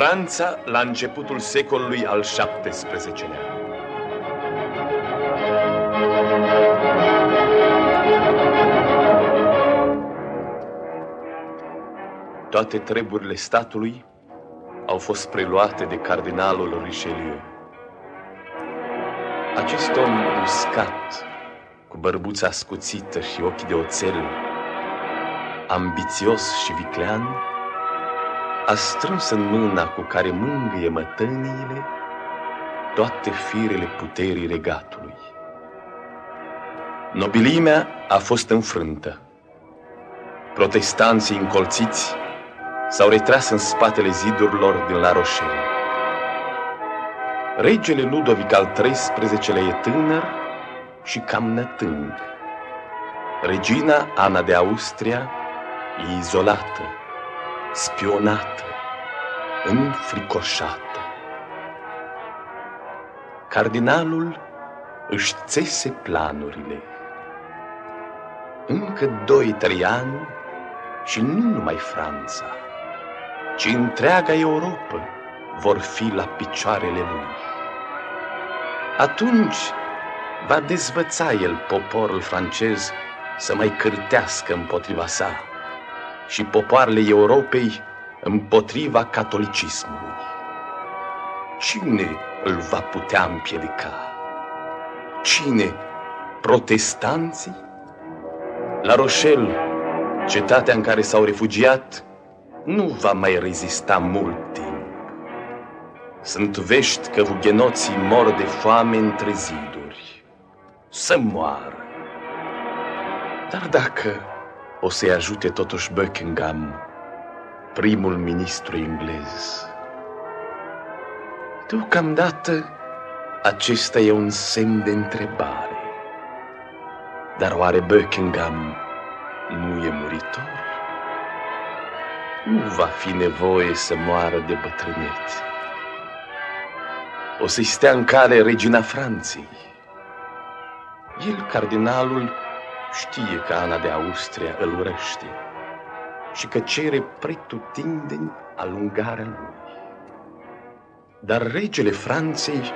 Franța la începutul secolului al XVII-lea. Toate treburile statului au fost preluate de cardinalul Richelieu. Acest om uscat, cu bărbuța ascuțită și ochii de oțel, ambițios și viclean, a strâns în mâna cu care mângâie mătăniile toate firele puterii regatului. Nobilimea a fost înfrântă. Protestanții încolțiți s-au retras în spatele zidurilor din La Rochelle. Regele Ludovic al XIII-lea e tânăr și cam nătâng. Regina Ana de Austria e izolată, spionată, înfricoșată. Cardinalul își țese planurile. Încă doi-trei ani și nu numai Franța, ci întreaga Europa vor fi la picioarele lui. Atunci va dezvăța el poporul francez să mai cârtească împotriva sa și popoarele Europei împotriva catolicismului. Cine îl va putea împiedica? Cine? Protestanții? La Rochelle, cetatea în care s-au refugiat, nu va mai rezista mult timp. Sunt vești că hugenoții mor de foame între ziduri. Să moară. Dar dacă o să-i ajute totuși Buckingham, primul ministru englez, deocamdată acesta e un semn de întrebare. Dar oare Buckingham nu e muritor? Nu va fi nevoie să moară de bătrânețe. O să-i stea în cale regina Franței. El, cardinalul, știe că Ana de Austria îl urăște și că cere pretutindeni alungarea lui. Dar regele Franței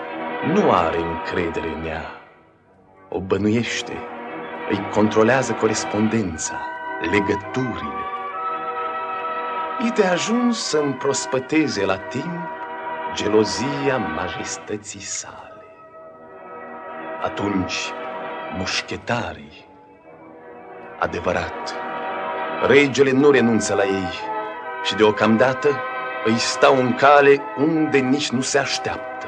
nu are încredere în ea. O bănuiește, îi controlează corespondența, legăturile. E de ajuns să împrospăteze la timp gelozia majestății sale. Atunci, mușchetarii, adevărat, regele nu renunță la ei și deocamdată îi stau în cale unde nici nu se așteaptă.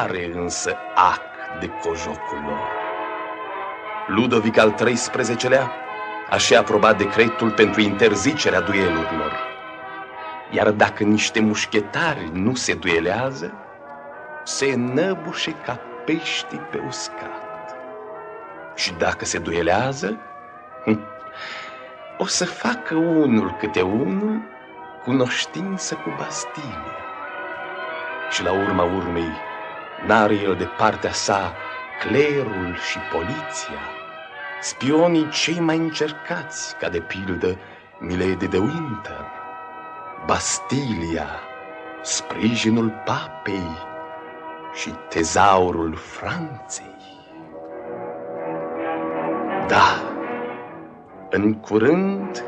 Are însă ac de cojocul lor. Ludovic al XIII-lea a și aprobat decretul pentru interzicerea duelurilor. Iar dacă niște mușchetari nu se duelează, se năbușe ca pești pe uscat. Și dacă se duelează, hm, o să facă unul câte unul cunoștință cu Bastilia. Și la urma urmei, n-are el de partea sa clerul și poliția, spionii cei mai încercați, ca de pildă Milady de Winter, Bastilia, sprijinul papei și tezaurul Franței. Da, în curând,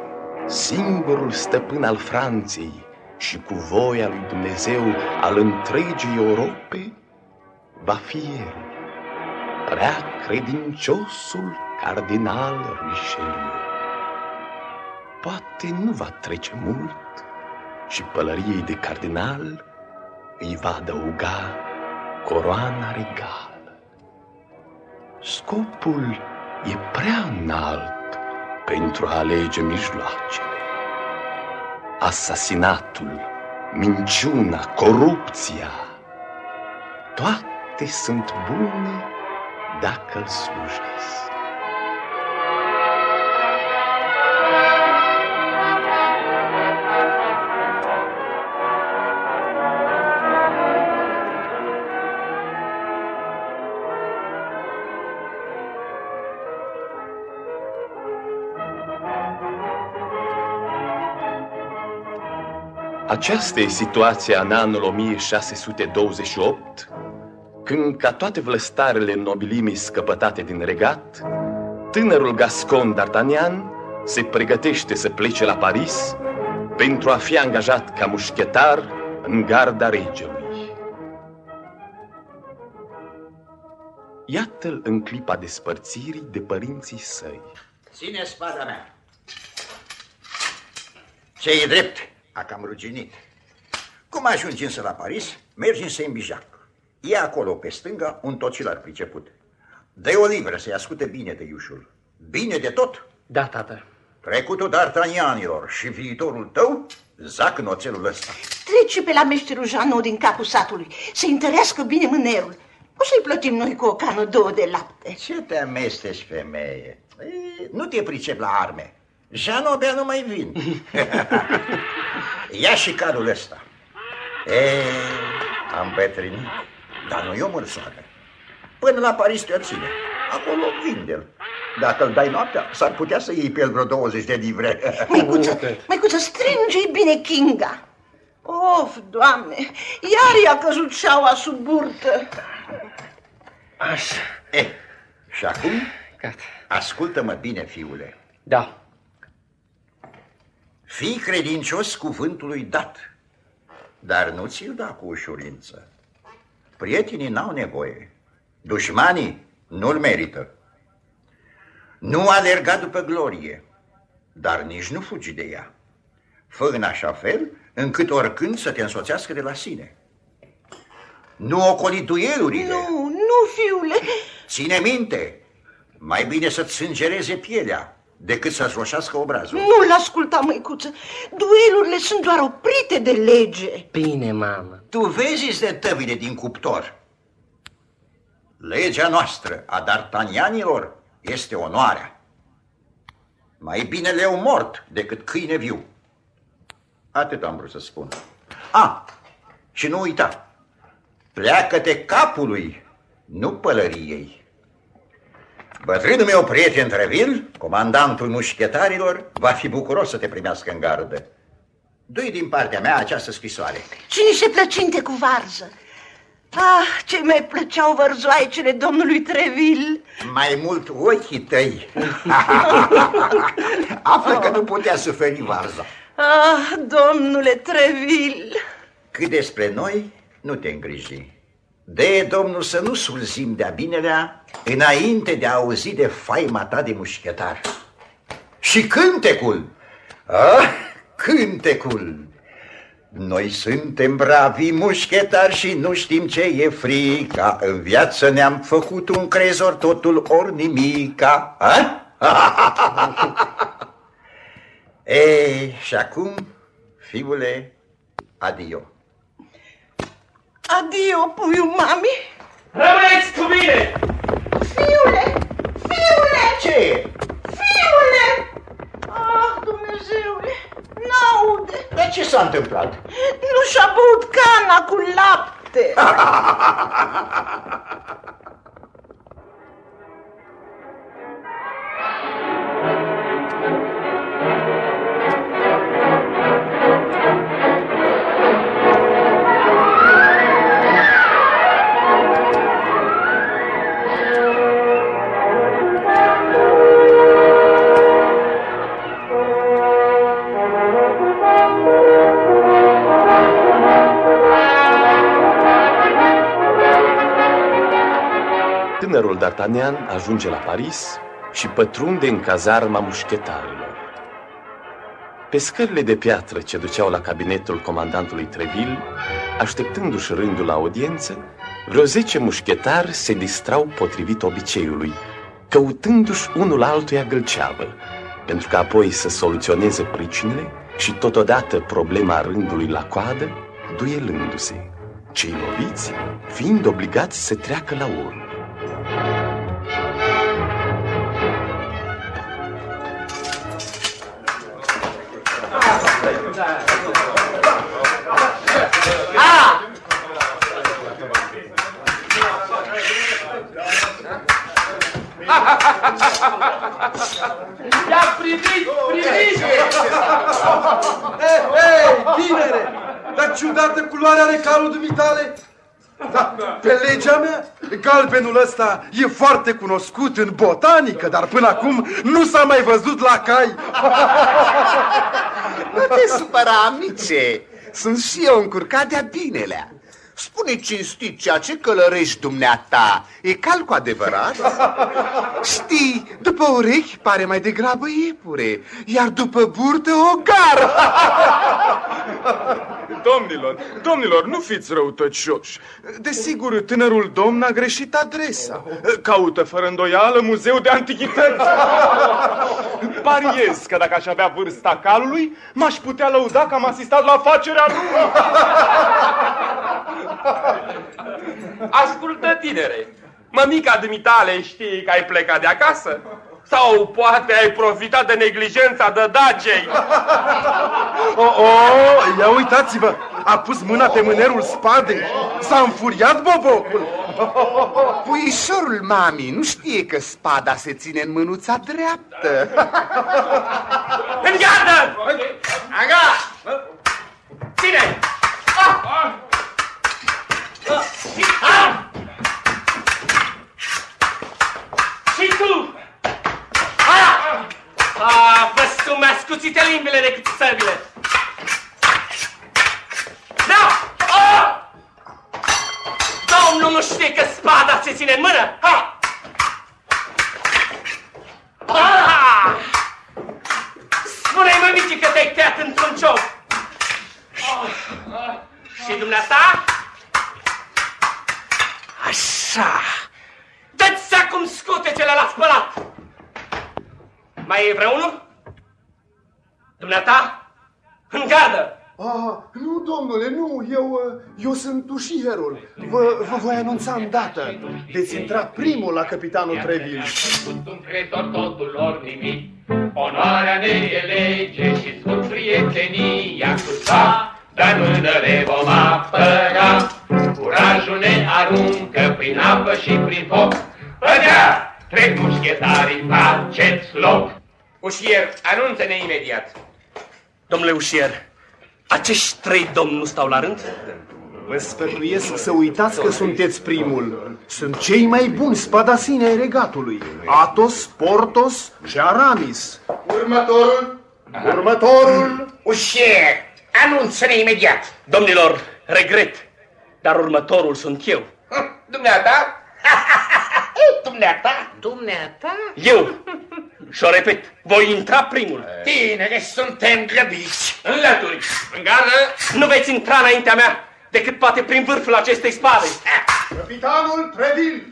singurul stăpân al Franței și cu voia lui Dumnezeu al întregii Europe va fi el, prea credinciosul cardinal Richelieu. Poate nu va trece mult și pălăriei de cardinal îi va adăuga coroana regală. Scopul e prea înalt pentru a alege mijloacele. Asasinatul, minciuna, corupția, toate sunt bune dacă îl slujesc. Aceasta e situația în anul 1628, când, ca toate vlăstarele nobilimii scăpătate din regat, tânărul Gascon D'Artagnan se pregătește să plece la Paris pentru a fi angajat ca mușchetar în garda regelui. Iată-l în clipa despărțirii de părinții săi. Ține spada mea. Ce e drept? A cam ruginit. Cum ajungi însă la Paris, mergi în Saint-Bijac. E acolo, pe stânga, un tocilar priceput. dă o livră să-i ascute bine de iușul. Bine de tot? Da, tată. Trecutul d'Artagnanilor și viitorul tău zac în oțelul ăsta. Trece pe la meșterul Janot din capul satului, să întărească bine mânerul. O să-i plătim noi cu o cană două de lapte. Ce te amesteci, femeie? E, nu te pricep la arme. Janot nu mai vin. Ia și carul ăsta. E, am bătrânit, dar nu eu mărsoară. Până la Paris te ține. Acolo vinde-l. Dacă îl dai noaptea, s-ar putea să iei pe el vreo 20 de livre. Măicuță, măicuță, strânge-i bine Kinga. Of, doamne, iar i-a căzut șaua sub burtă. Așa. Eh, și acum, Gata. ascultă-mă bine, fiule. Da. Fii credincios cuvântului dat, dar nu ți-l da cu ușurință. Prietenii n-au nevoie, dușmanii nu-l merită. Nu alerga după glorie, dar nici nu fugi de ea. Fă în așa fel încât oricând să te însoțească de la sine. Nu ocoli duelurile. Nu, nu, fiule. Ține minte, mai bine să-ți sângereze pielea decât să-ți roșească obrazul. Nu-l asculta, măicuță. Duelurile sunt doar oprite de lege. Bine, mamă. Tu vezi de tăvile din cuptor. Legea noastră a D'Artagnanilor este onoarea. Mai bine leu mort decât câine viu. Atât am vrut să spun. A, și nu uita, pleacă-te capului, nu pălăriei. Bătrânul meu prieten Trevil, comandantul mușchetarilor, va fi bucuros să te primească în gardă. Doi din partea mea această scrisoare. Și niște plăcinte cu varză. Ah, ce mai plăceau vărzoaicele domnului Trevil. Mai mult ochii tăi. Află că nu putea suferi varza. Ah, domnule Trevil. Cât despre noi, nu te îngriji. De Domnul să nu sulzim de-a binelea înainte de a auzi de faima ta de mușchetar. Și cântecul, ah, cântecul. Noi suntem bravi mușchetari și nu știm ce e frica. În viață ne-am făcut un crezor, totul ori nimica. A? Ei, și acum, fiule, adio. Adio, puiul mami. Rămâneți cu mine! Fiule, fiule, Ce e? fiule. Ah, Dumnezeule, n-aude. Dar ce s-a întâmplat? Nu și-a băut cana cu lapte. Tânărul D'Artagnan ajunge la Paris și pătrunde în cazarma mușchetarilor. Pe scările de piatră ce duceau la cabinetul comandantului Treville, așteptându-și rândul la audiență, vreo zece mușchetari se distrau potrivit obiceiului, căutându-și unul altuia gâlceavă, pentru că apoi să soluționeze pricinile și totodată problema rândului la coadă, duelându-se, cei loviți fiind obligați să treacă la urmă. Mea, galbenul ăsta e foarte cunoscut în botanică, dar până acum nu s-a mai văzut la cai. Nu te supăra, amice. Sunt și eu încurcat de-a binelea. Spune cinstit ceea ce călărești dumneata. E cal cu adevărat? Știi, după urechi pare mai degrabă iepure, iar după burtă o gară. Domnilor, domnilor, nu fiți răutăcioși. Desigur, tânărul domn a greșit adresa. Caută fără îndoială muzeu de antichități. Pariez că dacă aș avea vârsta calului, m-aș putea lăuda că am asistat la facerea lui. Ascultă, tinere, mămica dumitale știe că ai plecat de acasă? Sau poate ai profitat de neglijența de dacei? Oh, oh, ia uitați-vă, a pus mâna pe mânerul spadei. S-a înfuriat bobocul. Puișorul mami nu știe că spada se ține în mânuța dreaptă. În gardă! Aga! Ține! Ah! Ah! Și tu! Ah! Ah, văz tu mi-a scuțite limbile decât săbile! Da! Ah! Domnul nu știe că spada se ține în mână? Ha! Ah! Spune-i mămicii că te-ai tăiat într-un cioc! Ah! Și dumneata? Așa! Dă-ți acum scutecele la spălat! Mai e vreunul? Dumneata? În gardă! Ah, nu, domnule, nu, eu, eu sunt ușierul. Vă, vă voi anunța îndată. Veți intra primul la capitanul Treville. Sunt un crezor totul ori nimic, onoarea ne e lege și scurt prietenia cu sa, dar mână le vom apăra. Curajul ne aruncă prin apă și prin foc, Pădea, trec mușchetarii, faceți loc. Ușier, anunță-ne imediat. Domnule ușier, acești trei domni nu stau la rând? Vă sfătuiesc să uitați că sunteți primul. Sunt cei mai buni spadasini ai regatului. Atos, Portos și Aramis. Următorul? Următorul? Ușier, anunță-ne imediat. Domnilor, regret, dar următorul sunt eu. Dumneata? Dumneata? Dumneata? Eu! Și o repet, voi intra primul. Tinere, suntem grăbiți. Înlături! În gardă! Nu veți intra înaintea mea decât poate prin vârful acestei spade. Capitanul Treville!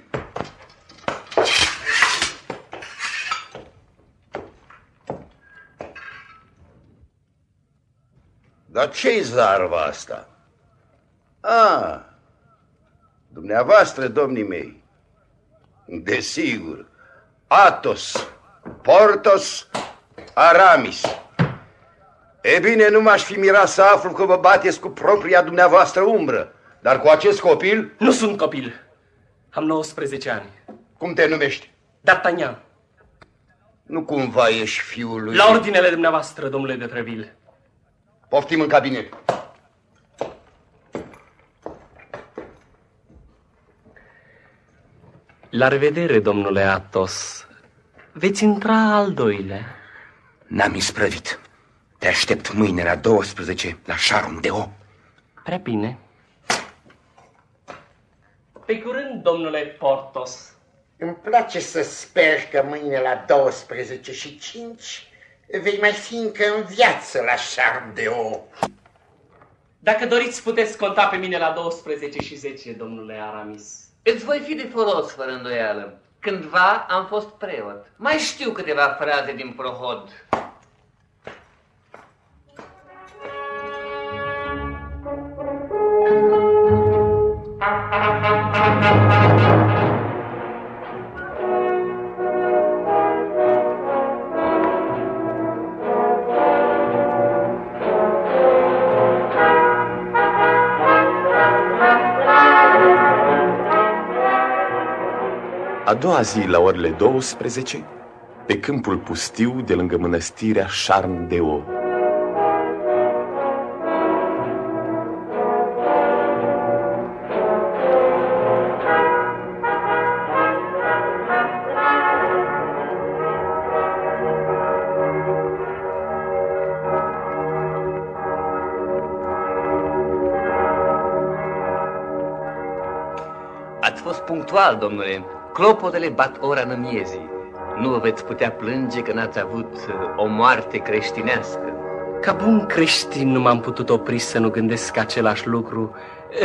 Dar ce-i zarva asta? A, dumneavoastră, domnii mei. Desigur, Atos, Portos, Aramis. E bine, nu m-aș fi mirat să aflu că vă bateți cu propria dumneavoastră umbră. Dar cu acest copil, Nu sunt copil. Am 19 ani. cum te numești? D'Artagnan, Nu cumva ești fiul lui... la ordinele dumneavoastră, domnule de Treville. Poftim în cabinet. La revedere, domnule Athos. Veți intra al doilea. N-am isprăvit. Te aștept mâine la 12 la Sharon de O. Prea bine. Pe curând, domnule Portos. Îmi place să sper că mâine la 12 și 5 vei mai fi încă în viață la Charme de O. Dacă doriți, puteți conta pe mine la 12 și 10, domnule Aramis. Îți voi fi de folos, fără îndoială. Cândva am fost preot. Mai știu câteva fraze din prohod. doua zi, la orele 12, pe câmpul pustiu de lângă mănăstirea Charm de O. Ați fost punctual, domnule. Clopotele bat ora în miezii. Nu vă veți putea plânge că n-ați avut uh, o moarte creștinească. Ca bun creștin nu m-am putut opri să nu gândesc același lucru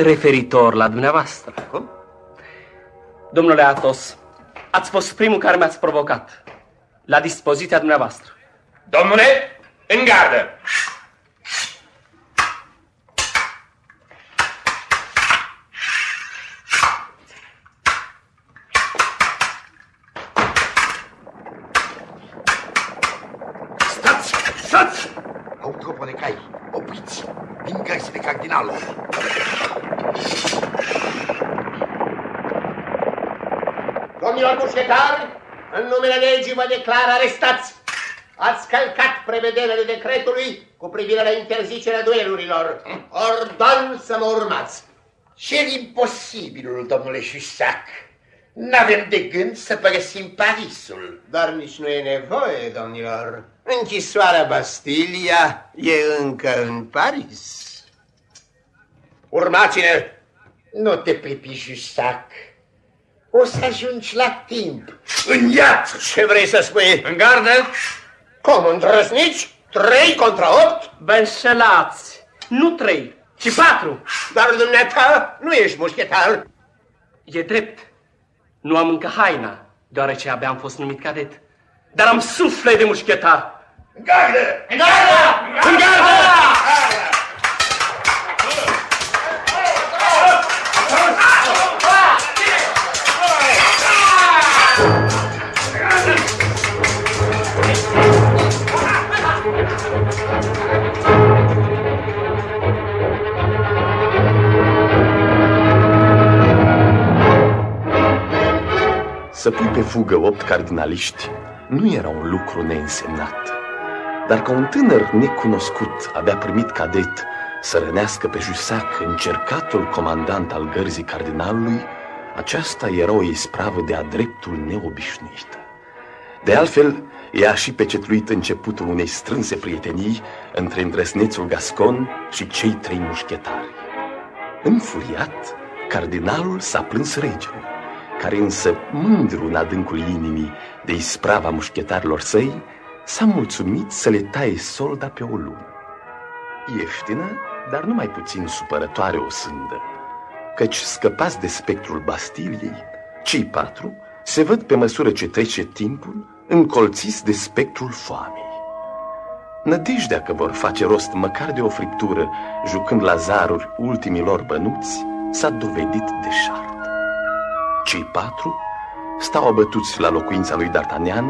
referitor la dumneavoastră. Cum? Domnule Atos, ați fost primul care mi-ați provocat. La dispoziția dumneavoastră. Domnule, în gardă! Stați! Stați! Au trupă de cai. Opriți! Vin găsi de cardinalul. Domnilor mușchetari, în numele legii vă declar arestați. Ați călcat prevederile decretului cu privire la interzicerea duelurilor. Ordon să mă urmați. Cel imposibilul, domnule Jussac. N-avem de gând să părăsim Parisul. Dar nici nu e nevoie, domnilor. Închisoarea Bastilia e încă în Paris. Urmați-ne! Nu te pripi, Jussac. O să ajungi la timp. În iad! Ce vrei să spui? În gardă! Cum îndrăznici? Trei contra opt? Vă înșelați! Nu trei, ci patru! Dar dumneata nu ești mușchetar. E drept. Nu am încă haina, deoarece abia am fost numit cadet. Dar am suflet de mușchetar. În gardă! În gardă! În gardă! Să pui pe fugă opt cardinaliști nu era un lucru neînsemnat. Dar ca un tânăr necunoscut avea primit cadet să rănească pe Jusac încercatul comandant al gărzii cardinalului, aceasta era o ispravă de-a dreptul neobișnuită. De altfel, ea și pecetluit începutul unei strânse prietenii între îndrăsnețul Gascon și cei trei mușchetari. Înfuriat, cardinalul s-a plâns regelui, care însă, mândru în adâncul inimii de isprava mușchetarilor săi, s-a mulțumit să le taie solda pe o lună. Ieftină, dar nu mai puțin supărătoare o sândă, căci scăpați de spectrul Bastiliei, cei patru se văd pe măsură ce trece timpul încolțiți de spectrul foamei. Nădejdea că vor face rost măcar de o friptură, jucând la zaruri ultimilor bănuți, s-a dovedit deșartă. Cei patru stau abătuți la locuința lui D'Artagnan,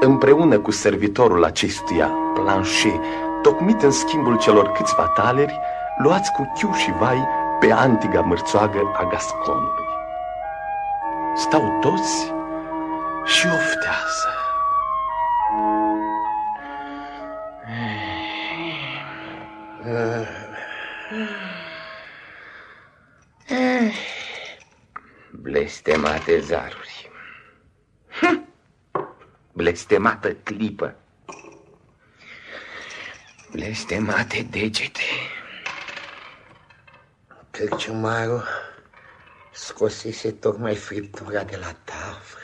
împreună cu servitorul acestuia, Planchet, tocmit în schimbul celor câțiva taleri, luați cu chiu și vai pe antiga mărțoagă a Gasconului. Stau toți și oftează. Blestemate zaruri. Hm. Blestemată clipă. Blestemate degete. Cărciumarul scosese tocmai friptura de la tavă.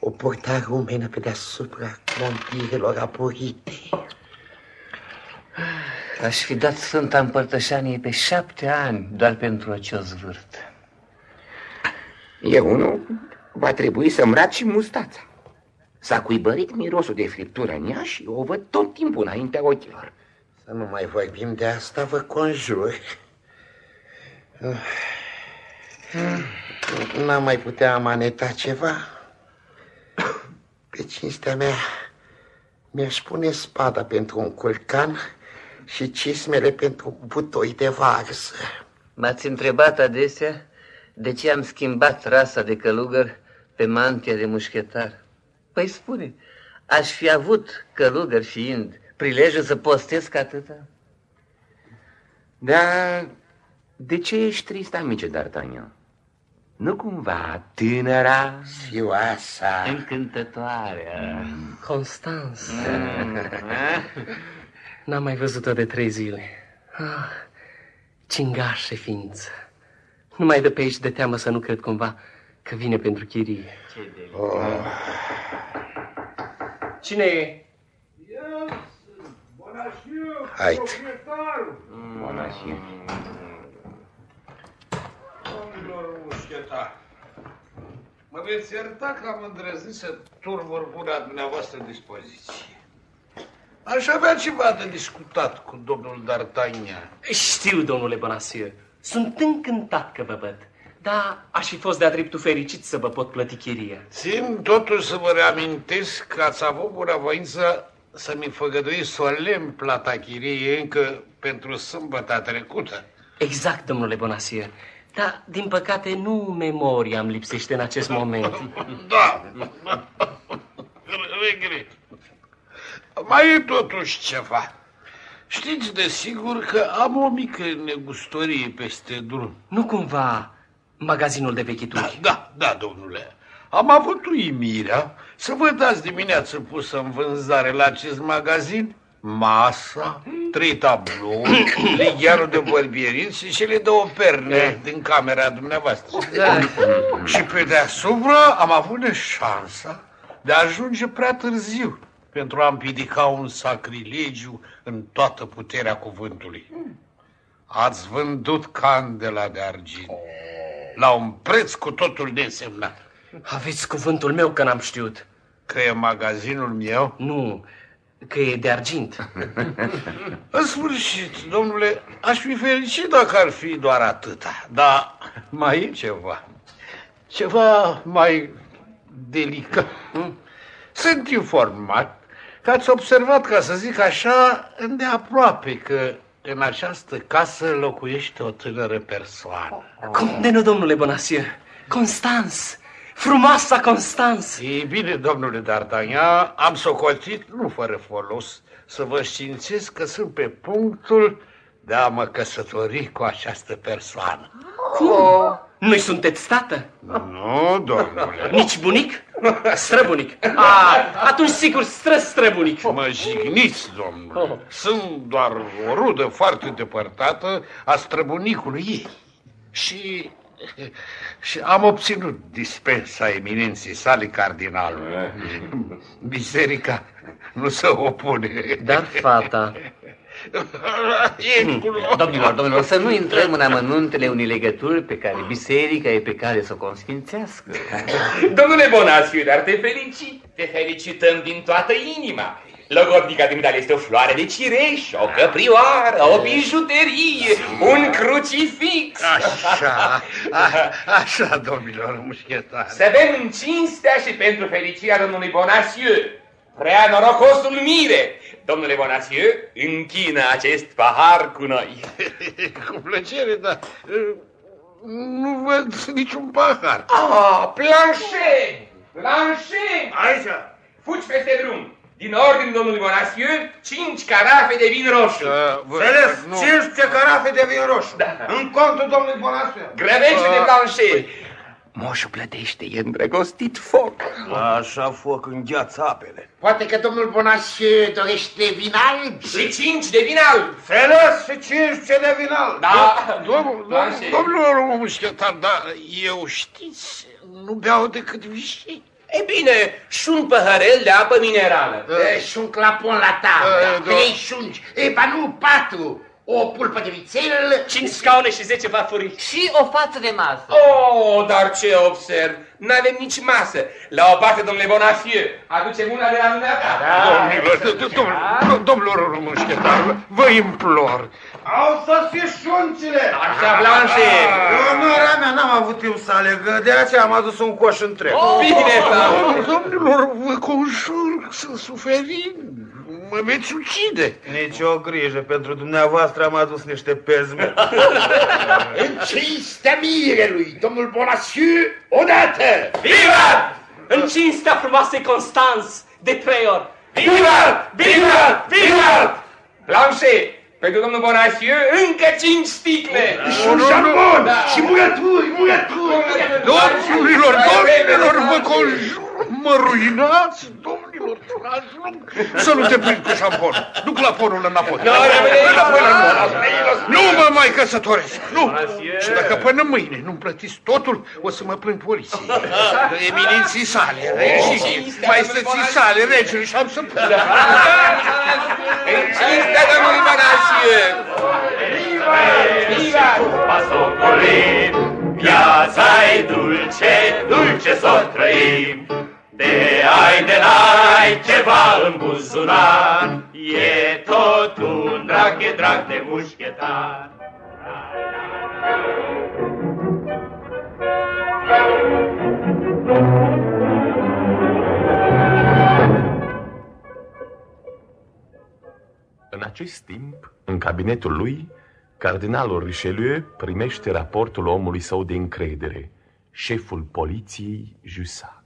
O purta rumenă pe deasupra clontirelor aporite. Aș fi dat Sfânta Împărtășanie pe șapte ani doar pentru acest zvârt. Eu nu va trebui să-mi rat și mustața. S-a cuibărit mirosul de friptură în ea și o văd tot timpul înaintea ochilor. Să nu mai vorbim de asta, vă conjur. N-am mai putea amaneta ceva? Pe cinstea mea, mi-aș pune spada pentru un culcan și cismele pentru butoi de varză. M-ați întrebat adesea de ce am schimbat rasa de călugăr pe mantia de mușchetar. Păi spune, aș fi avut călugăr fiind prilejul să postesc atâta? Dar de ce ești trist, amice D'Artagnan? Nu cumva tânăra... Fioasa... Încântătoarea... Constans. N-am mai văzut-o de trei zile. Ah, cingașe ființă. Nu mai dă pe aici de teamă să nu cred cumva că vine pentru chirie. Oh. Cine e? Hai. Monașiu. Domnilor mușchetar, mă veți ierta că am îndrăznit să turmur buna dumneavoastră dispoziție. Aș avea ceva de discutat cu domnul D'Artagnan. Știu, domnule Bonacieux. Sunt încântat că vă văd. Dar aș fi fost de-a dreptul fericit să vă pot plăti chiria. Țin totuși să vă reamintesc că ați avut bunăvoință să-mi făgăduiți solemn plata chiriei încă pentru sâmbăta trecută. Exact, domnule Bonacieux. Dar, din păcate, nu memoria îmi lipsește în acest moment. Da. Regret. Mai e totuși ceva. Știți de sigur că am o mică negustorie peste drum. Nu cumva magazinul de vechituri? Da, da, da, domnule. Am avut uimirea să vă dați dimineață pusă în vânzare la acest magazin masa, trei tablouri, lighearul de bărbierin și cele două perne din camera dumneavoastră. Da. Și pe deasupra am avut șansa de a ajunge prea târziu pentru a împiedica un sacrilegiu în toată puterea cuvântului. Ați vândut candela de argint la un preț cu totul nesemnat. Aveți cuvântul meu că n-am știut. Că e magazinul meu? Nu, că e de argint. În sfârșit, domnule, aș fi fericit dacă ar fi doar atâta. Dar mai e ceva. Ceva mai delicat. Sunt informat că ați observat, ca să zic așa, îndeaproape că în această casă locuiește o tânără persoană. Cum de nu, domnule Bonacieux? Constans! Frumoasa Constans! E bine, domnule D'Artagnan, am socotit, nu fără folos, să vă științez că sunt pe punctul de a mă căsători cu această persoană. Cum? Nu-i sunteți tată? Nu, domnule. Nici bunic? Străbunic. A, atunci sigur stră străbunic. Mă jigniți, domnule. Sunt doar o rudă foarte depărtată a străbunicului ei. Și, și am obținut dispensa eminenței sale cardinalului. Biserica nu se opune. Dar fata... Domnilor, domnilor, să nu intrăm în amănuntele unei legături pe care biserica e pe care să o consfințească. Domnule Bonaciu, dar te felicit, te felicităm din toată inima. Logodnica dumitale este o floare de cireș, o căprioară, o bijuterie, un crucifix. Așa, a, așa, domnilor mușchetari. Să avem în cinstea și pentru fericirea domnului Bonaciu, prea norocosul mire. Domnule Bonaciu, închină acest pahar cu noi. Cu plăcere, dar uh, nu văd niciun pahar. Ah, planșe! Planșe! Aici! Fugi peste drum. Din ordine domnului Bonaciu, cinci carafe de vin roșu. Înțeles, 15 carafe de vin roșu. Da. În contul domnului Bonaciu. Grăbește de planșe. Moșul plătește, e îndrăgostit foc. Așa foc îngheață apele. Poate că domnul Bonacieux dorește vin alb? Și cinci de vin alb. Înțeles, și 15 de vin alb. Da, Domnul, Planșe. domnul mușchetar, dar eu știți, nu beau decât vișii. E bine, și un păhărel de apă minerală. E, Și un clapon la tablă, da. trei șunci, e, ba nu, patru, o pulpă de vițel, Cinci scaune și zece farfurii. Și o față de masă. Oh, dar ce observ, n-avem nici masă. La o parte, domnule Bonaciu, aducem una de la dumneata. Domnilor, domnilor, domnilor mușchetar, vă implor. Au sosit șuncile. Așa, Blanche. Onoarea mea n-am avut timp să aleg, de aceea am adus un coș întreg. Bine, Blanche. Domnilor, vă conjur să suferim, mă veți ucide. Nici o grijă, pentru dumneavoastră am adus niște pezme. în cinstea mirelui, domnul Bonacieux, odată! Viva! În cinstea frumoasei Constans, de trei ori. Viva! Viva! Viva! Blanche, pentru domnul Bonaciu, încă cinci sticle. Și un jambon, Da. și murături, murături! Domnilor, domnilor, vă conjur, mă ruinați, domnilor, ajung să nu te prind cu șampon. Duc la porul înapoi. Nu, rămâne Înapoi la aici. număr. Nu mă mă mai căsătoresc, nu. Și dacă până mâine nu-mi plătiți totul, o să mă plâng poliției. Eminenții sale, regii, maestății sale, regelui și am să plâng. În cinstea domnului Bănașie! Viva! Pasocolim, viața-i dulce, dulce s-o trăim. De ai de n-ai ceva în buzunar, e tot un drag, e drag de mușchetar. În acest timp, în cabinetul lui, cardinalul Richelieu primește raportul omului său de încredere, șeful poliției Jussac.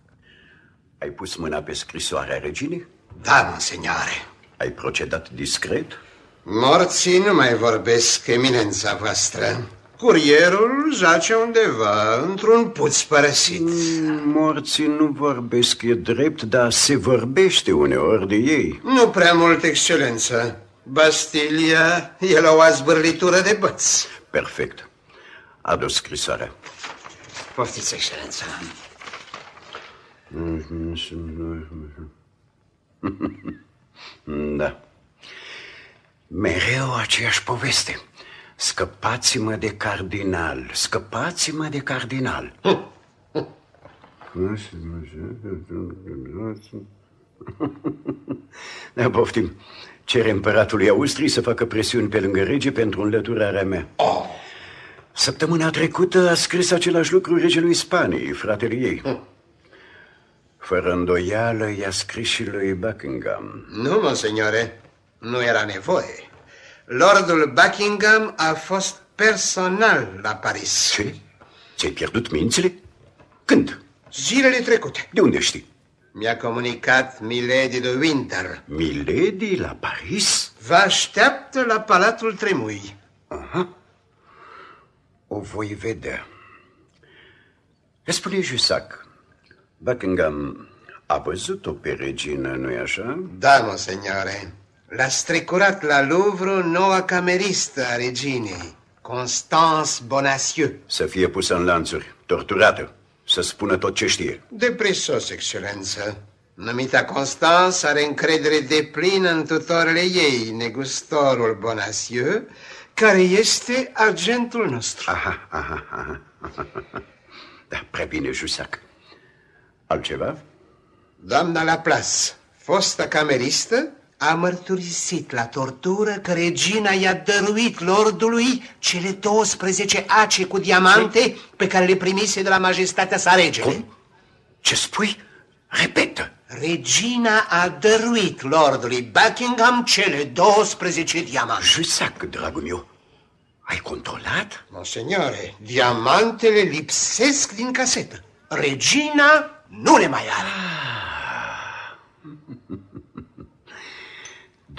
Ai pus mâna pe scrisoarea reginei? Da, monsegnare. Ai procedat discret? Morții nu mai vorbesc, eminența voastră. Curierul zace undeva, într-un puț părăsit. Mm, Morții nu vorbesc, e drept, dar se vorbește uneori de ei. Nu prea mult, excelență. Bastilia e la o azbârlitură de băți. Perfect. Adu scrisoarea. Poftiți, excelență. Da. Mereu aceeași poveste. Scăpați-mă de cardinal, scăpați-mă de cardinal. Da, poftim. Cere împăratului Austriei să facă presiuni pe lângă rege pentru înlăturarea mea. Săptămâna trecută a scris același lucru regelui Spaniei, fratele ei. Fără îndoială i-a scris și lui Buckingham. Nu, monsegnore, nu era nevoie. Lordul Buckingham a fost personal la Paris. Ce? Ți-ai pierdut mințile? Când? Zilele trecute. De unde știi? Mi-a comunicat Milady de Winter. Milady la Paris? Vă așteaptă la Palatul Tremui. Aha. O voi vedea. Spune Jussac, Buckingham a văzut-o pe regină, nu-i așa? Da, monsegnore. L-a strecurat la Louvre noua cameristă a reginei, Constance Bonacieux. Să fie pusă în lanțuri, torturată, să spună tot ce știe. De prisos, excelență. Numita Constance are încredere de plină în tutorele ei, negustorul Bonacieux, care este agentul nostru. Aha, aha, aha. Da, prea bine, Jussac. Altceva? Doamna Laplace, fosta cameristă, a mărturisit la tortură că regina i-a dăruit lordului cele 12 ace cu diamante pe care le primise de la majestatea sa regele. Cum? Ce spui? Repetă. Regina a dăruit lordului Buckingham cele 12 diamante. Jussac, dragul meu, ai controlat? Monsignore, diamantele lipsesc din casetă. Regina nu le mai are.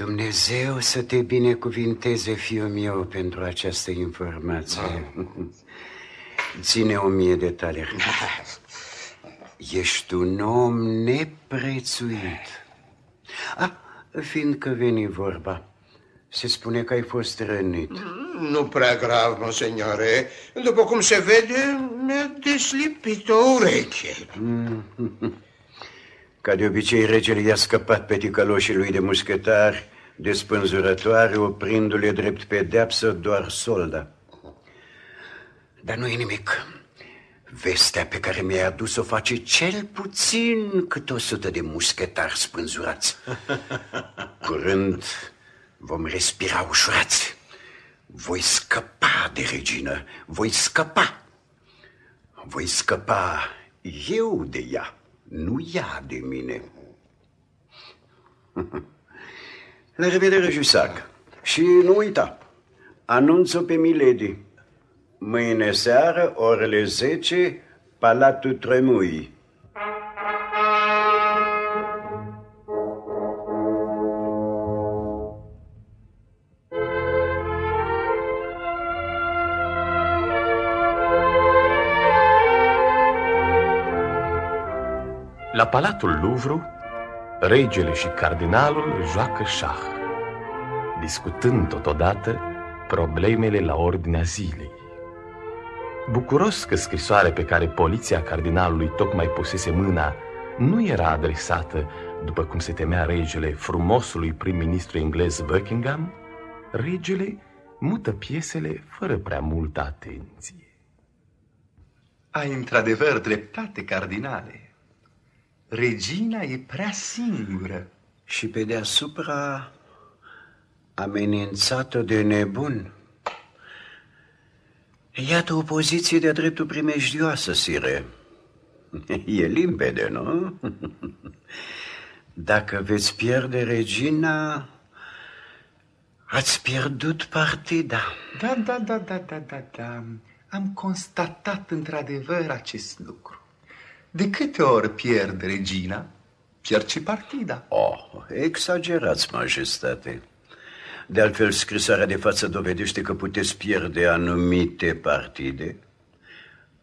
Dumnezeu să te binecuvinteze, fiul meu, pentru această informație. Ține o mie de taleri. Ești un om neprețuit. Ah, fiindcă veni vorba, se spune că ai fost rănit. Nu prea grav, monsignore. După cum se vede, mi-a deslipit o ureche. Ca de obicei, regele i-a scăpat pe ticăloșii lui de mușchetari de spânzurătoare, oprindu-le drept pedeapsă doar solda. Dar nu e nimic. Vestea pe care mi-ai adus-o face cel puțin cât o sută de mușchetari spânzurați. Curând vom respira ușurați. Voi scăpa de regină, voi scăpa. Voi scăpa eu de ea, nu ea de mine. La revedere, Jussac. Și nu uita, anunță pe Milady. Mâine seară, orele 10, Palatul Tremui. La Palatul Louvre, regele și cardinalul joacă șah, discutând totodată problemele la ordinea zilei. Bucuros că scrisoarea pe care poliția cardinalului tocmai pusese mâna nu era adresată, după cum se temea regele, frumosului prim-ministru englez Buckingham, regele mută piesele fără prea multă atenție. Ai într-adevăr dreptate, cardinale. Regina e prea singură. Și pe deasupra amenințată de nebun. Iată o poziție de-a dreptul primejdioasă, sire. E limpede, nu? Dacă veți pierde regina, ați pierdut partida. Da, da, da, da, da, da, da. Am constatat într-adevăr acest lucru. De câte ori pierd regina, pierd și partida. Oh, exagerați, majestate. De altfel, scrisoarea de față dovedește că puteți pierde anumite partide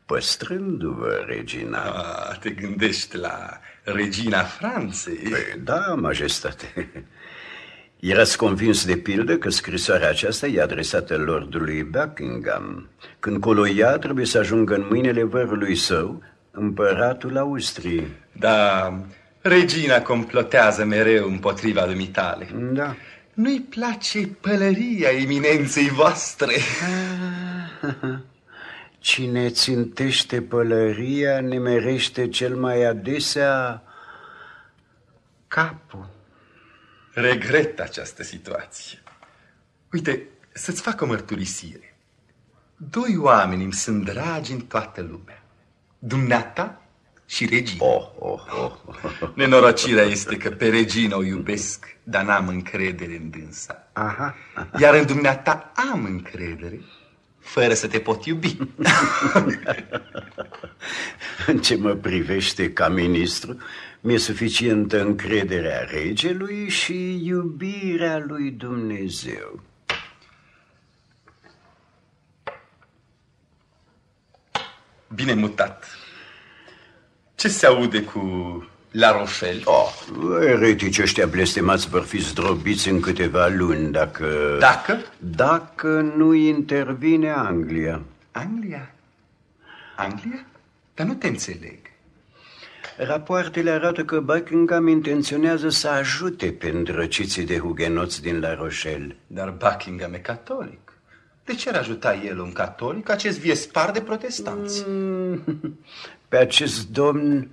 păstrându-vă, regina. Ah, te gândești la regina Franței? Păi, da, majestate. Erați convins de pildă că scrisoarea aceasta e adresată lordului Buckingham, când coloia trebuie să ajungă în mâinile vărului său, împăratul Austriei. Da, regina complotează mereu împotriva dumitale. Da. Nu-i place pălăria eminenței voastre. Cine țintește pălăria nimerește cel mai adesea capul. Regret această situație. Uite, să-ți fac o mărturisire. Doi oameni îmi sunt dragi în toată lumea. Dumneata și regina. Oh, oh, oh. Nenorocirea este că pe regina o iubesc, dar n-am încredere în dânsa. Aha, aha. Iar în dumneata am încredere, fără să te pot iubi. În ce mă privește ca ministru, mi-e suficientă încrederea regelui și iubirea lui Dumnezeu. Bine mutat. Ce se aude cu La Rochelle? Oh, eretici ăștia blestemați vor fi zdrobiți în câteva luni dacă... Dacă? Dacă nu intervine Anglia. Anglia? Anglia? Dar nu te înțeleg. Rapoartele arată că Buckingham intenționează să ajute pe îndrăciții de hugenoți din La Rochelle. Dar Buckingham e catolic. De ce ar ajuta el un catolic, acest viespar de protestanți? Mm, Pe acest domn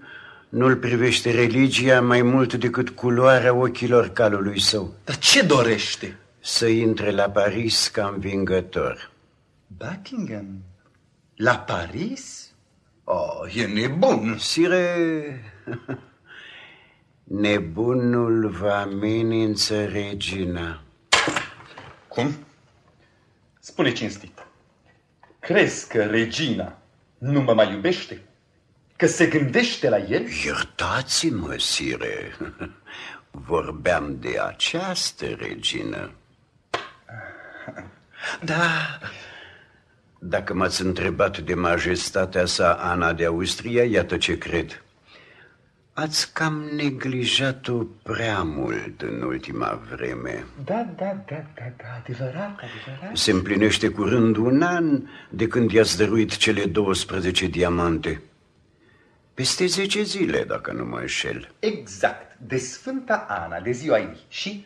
nu-l privește religia mai mult decât culoarea ochilor calului său. Dar ce dorește? Să intre la Paris ca învingător. Buckingham? La Paris? Oh, e nebun. Sire, nebunul vă amenință regina. Cum? Spune cinstit. Crezi că regina nu mă mai iubește? Că se gândește la el? Iertați-mă, sire. Vorbeam de această regină. Da, dacă m-ați întrebat de majestatea sa Ana de Austria, iată ce cred. Ați cam neglijat-o prea mult în ultima vreme. Da, da, da, da, da, adevărat, adevărat. Se împlinește curând un an de când i-ați dăruit cele 12 diamante. Peste 10 zile, dacă nu mă înșel. Exact, de Sfânta Ana, de ziua ei. Și?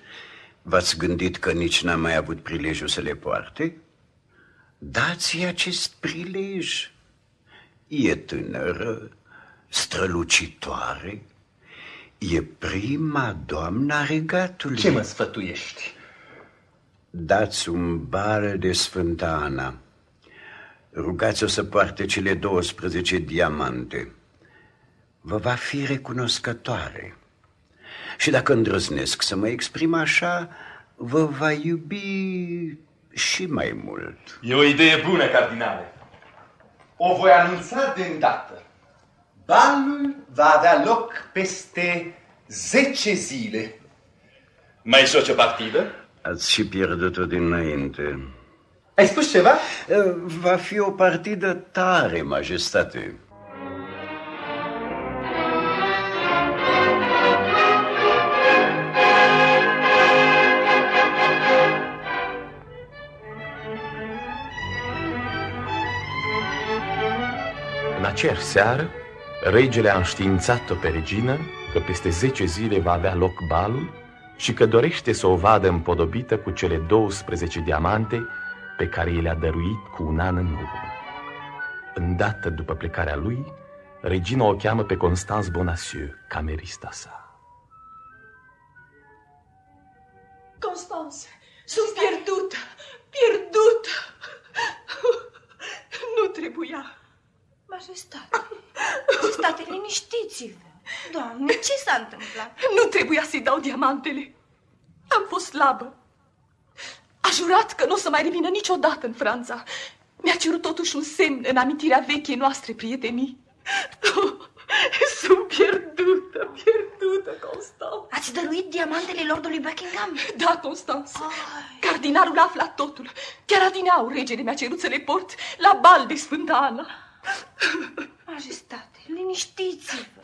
V-ați gândit că nici n-am mai avut prilejul să le poarte? Dați-i acest prilej. E tânără, strălucitoare, e prima doamna regatului. Ce mă sfătuiești? Dați un bal de Sfânta Ana. Rugați-o să poarte cele 12 diamante. Vă va fi recunoscătoare. Și dacă îndrăznesc să mă exprim așa, vă va iubi și mai mult. E o idee bună, cardinale. O voi anunța de îndată. Balul va avea loc peste 10 zile. Mai joci o partidă? Ați și pierdut-o dinainte. Ai spus ceva? Eh, va fi o partidă tare, majestate. În aceeași seară, regele a înștiințat-o pe regină că peste 10 zile va avea loc balul și că dorește să o vadă împodobită cu cele 12 diamante pe care i le-a dăruit cu un an în urmă. Îndată după plecarea lui, regina o cheamă pe Constance Bonacieux, camerista sa. Constance, sunt pierdută, pierdută. Nu trebuia. Majestate, majestate, liniștiți-vă. Doamne, ce s-a întâmplat? Nu trebuia să-i dau diamantele. Am fost slabă. A jurat că nu o să mai revină niciodată în Franța. Mi-a cerut totuși un semn în amintirea vechei noastre prietenii. Sunt pierdută, pierdută, Constance. Ați dăruit diamantele lordului Buckingham? Da, Constance. Cardinalul a aflat totul. Chiar adineau regele mi-a cerut să le port la bal de Sfânta Ana. Majestate, liniștiți-vă.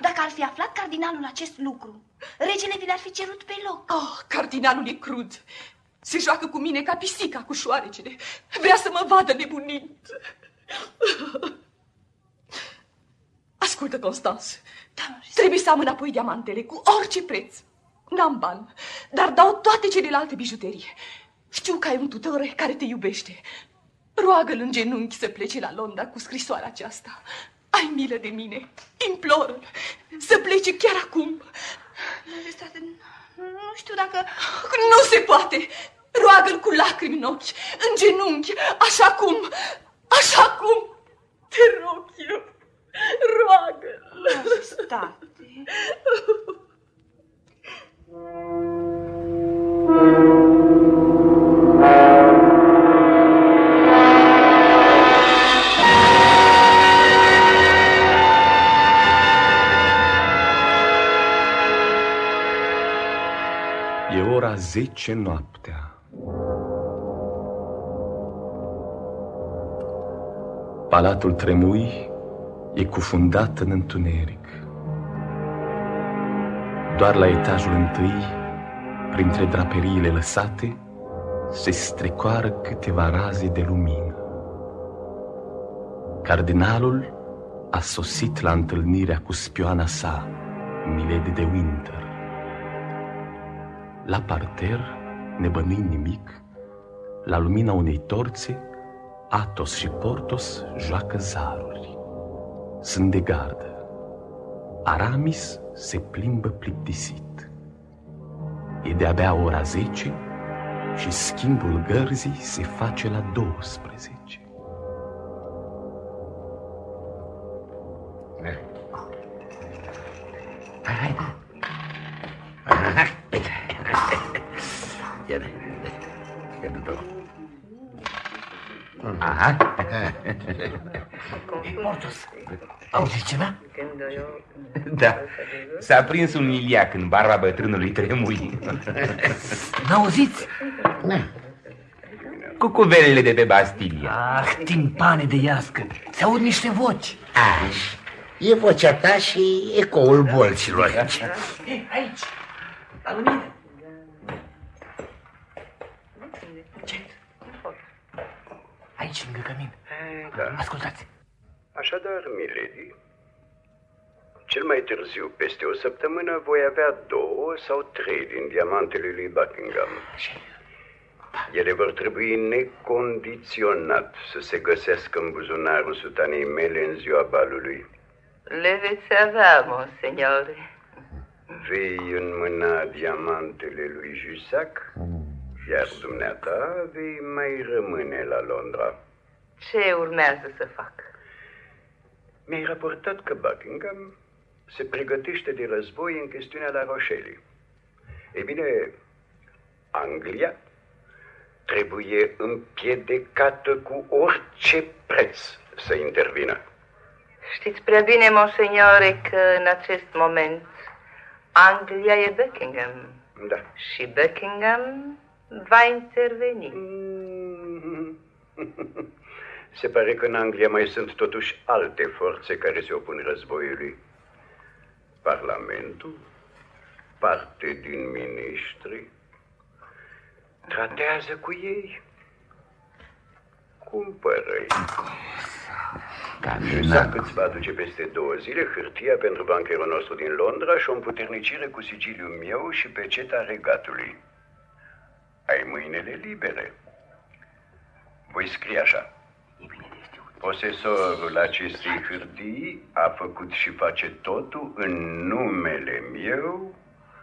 Dacă ar fi aflat cardinalul acest lucru, regele vi l-ar fi cerut pe loc. Oh, cardinalul e crud. Se joacă cu mine ca pisica cu șoarecele. Vrea să mă vadă nebunind. Ascultă, Constance. Da, Trebuie să am înapoi diamantele cu orice preț. N-am bani, dar dau toate celelalte bijuterii. Știu că ai un tutore care te iubește. Roagă-l în genunchi să plece la Londra cu scrisoarea aceasta. Ai milă de mine. Imploră-l să plece chiar acum. Majestate, nu știu dacă... Nu se poate! Roagă-l cu lacrimi în ochi, în genunchi, așa cum, așa cum. Te rog eu, roagă-l. Majestate. Ora 10 noaptea. Palatul Tremui e cufundat în întuneric. Doar la etajul întâi, printre draperiile lăsate, se strecoară câteva raze de lumină. Cardinalul a sosit la întâlnirea cu spioana sa, Milady de Winter. La parter, nebănuind nimic, la lumina unei torțe, Atos și Portos joacă zaruri. Sunt de gardă. Aramis se plimbă plictisit. E de-abia ora 10 și schimbul gărzii se face la 12. Mortus, auzi ceva? Da, s-a prins un iliac în barba bătrânului Tremui. N-auziți? Cu cuvelele de pe Bastilia. Ah, timpane de iască. Se aud niște voci. Aș. E vocea ta și ecoul bolților. Aici, la lumină. Încet. Aici, lângă cămin. Da. Ascultați. Așadar, milady, cel mai târziu, peste o săptămână, voi avea două sau trei din diamantele lui Buckingham. Ele vor trebui necondiționat să se găsească în buzunarul sutanei mele în ziua balului. Le veți avea, monseigneur. Vei înmâna diamantele lui Jussac, iar dumneata vei mai rămâne la Londra. Ce urmează să fac? Mi-ai raportat că Buckingham se pregătește de război în chestiunea la Rochelle. Ei bine, Anglia trebuie împiedecată cu orice preț să intervină. Știți prea bine, monseignore, că în acest moment Anglia e Buckingham. Da. Și Buckingham va interveni. Se pare că în Anglia mai sunt totuși alte forțe care se opun războiului. Parlamentul, parte din miniștri, tratează cu ei. cumpără Jussac îți va aduce peste două zile hârtia pentru bancherul nostru din Londra și o împuternicire cu sigiliul meu și pe ceta regatului. Ai mâinile libere. Voi scrie așa. Posesorul acestei hârtii a făcut și face totul în numele meu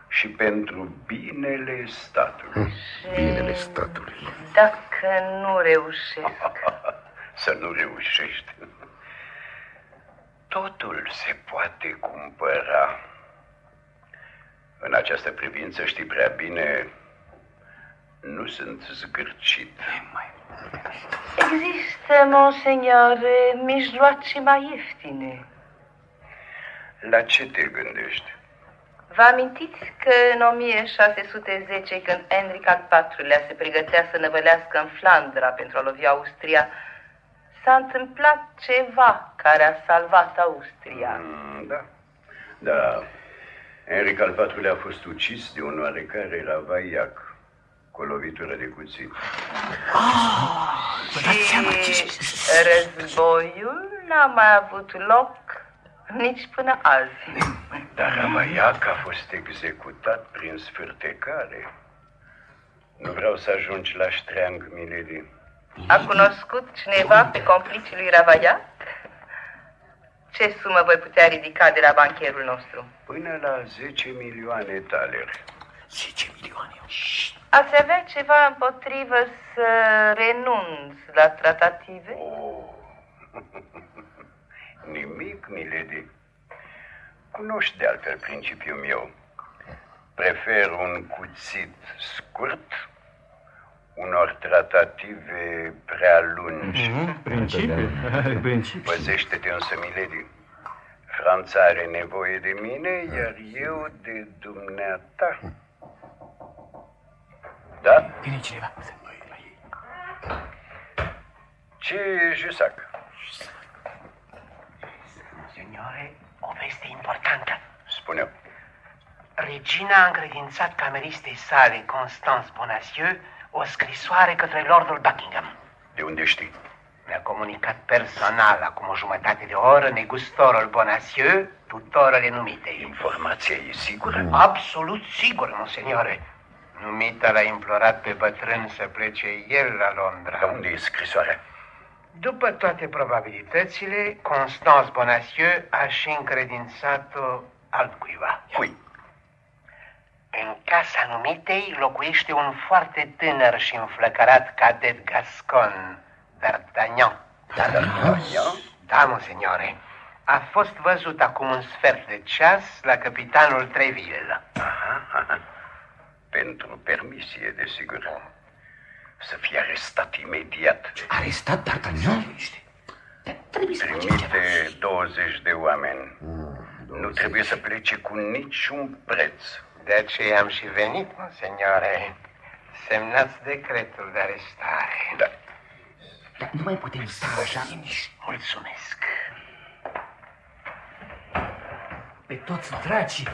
și pentru binele statului. Binele statului. Dacă nu reușesc. Să nu reușești. Totul se poate cumpăra. În această privință știi prea bine, nu sunt zgârcit. Există, monseigneur, mijloace mai ieftine. La ce te gândești? Vă amintiți că în 1610, când Henric al IV-lea se pregătea să năvălească în Flandra pentru a lovi Austria, s-a întâmplat ceva care a salvat Austria. Mm, da, da. Henric al IV-lea a fost ucis de un oarecare Ravaiac cu o lovitură de cuțit. Și războiul n-a mai avut loc nici până azi. Dar Ravaiac a fost executat prin sfârtecare. Nu vreau să ajungi la ștreang, Milady. A cunoscut cineva pe complicii lui Ravaiac? Ce sumă voi putea ridica de la bancherul nostru? Până la 10 milioane taleri. 10 milioane? Ați avea ceva împotrivă să renunț la tratative? Oh. Nimic, Milady. Cunoști de altfel principiul meu. Prefer un cuțit scurt unor tratative prea lungi. Mhm, Principiu. Are principiu. Păzește-te însă, Milady. Franța are nevoie de mine, iar eu de dumneata. Da? Vine cineva. Ce, Jusac? Signore, o veste importantă. Spune-o. Regina a încredințat cameristei sale, Constance Bonacieux, o scrisoare către Lordul Buckingham. De unde știi? Mi-a comunicat personal acum o jumătate de oră negustorul Bonacieux, tutorele numite. Informația e sigură? Absolut sigur, monseniore. Numita l-a implorat pe bătrân să plece el la Londra. Dar unde e scrisoarea? După toate probabilitățile, Constance Bonacieux a și încredințat-o altcuiva. Cui? În casa numitei locuiește un foarte tânăr și înflăcărat cadet gascon, D'Artagnan. D'Artagnan? Da, monseniore. A fost văzut acum un sfert de ceas la capitanul Treville. Aha, aha. Pentru permisie, desigur. Să fie arestat imediat. Arestat D'Artagnan? Trimite 20 de oameni. Nu trebuie să plece cu niciun preț. De aceea am și venit, monseniore. Semnați decretul de arestare. Da. Dar nu mai putem sta așa. Mulțumesc. Pe toți dracii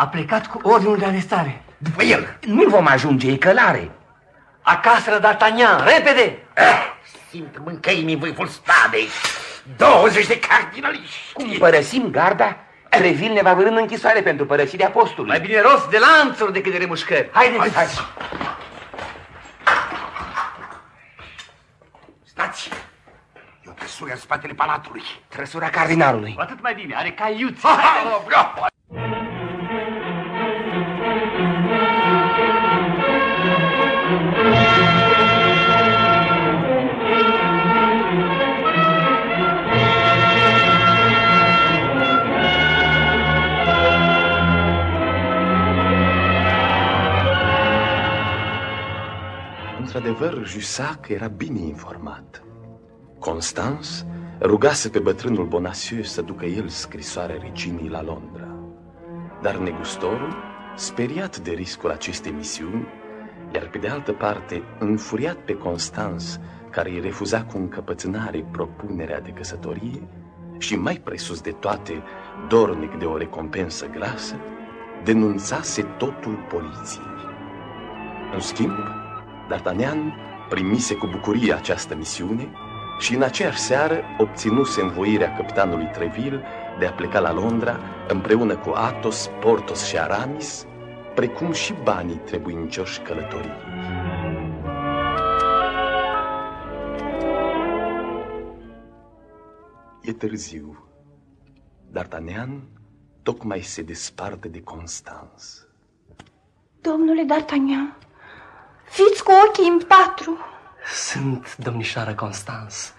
a plecat cu ordinul de arestare. După el. Nu-l vom ajunge, e călare. Acasă la D'Artagnan, repede! Simt mâncăimii vârful spadei. 20 de cardinaliști. Cum părăsim garda, Treville ne va vârâ în închisoare pentru părăsirea postului. Mai bine rost de lanțuri decât de remușcări. Haideți! Hai, hai. Stați! E o trăsură în spatele palatului. Trăsura cardinalului. Cu atât mai bine, are caiuți. Ha, ha, Într-adevăr, Jussac era bine informat. Constance rugase pe bătrânul Bonacieux să ducă el scrisoarea reginii la Londra. Dar negustorul, speriat de riscul acestei misiuni, iar pe de altă parte înfuriat pe Constance, care îi refuza cu încăpățânare propunerea de căsătorie și mai presus de toate, dornic de o recompensă grasă, denunțase totul poliției. În schimb, D'Artagnan primise cu bucurie această misiune Și în aceeași seară obținuse învoirea capitanului Treville de a pleca la Londra împreună cu Athos, Portos și Aramis, precum și banii trebuincioși călătorii. E târziu. D'Artagnan tocmai se desparte de Constance. Domnule D'Artagnan, fiți cu ochii în patru. Sunt domnișoară Constans,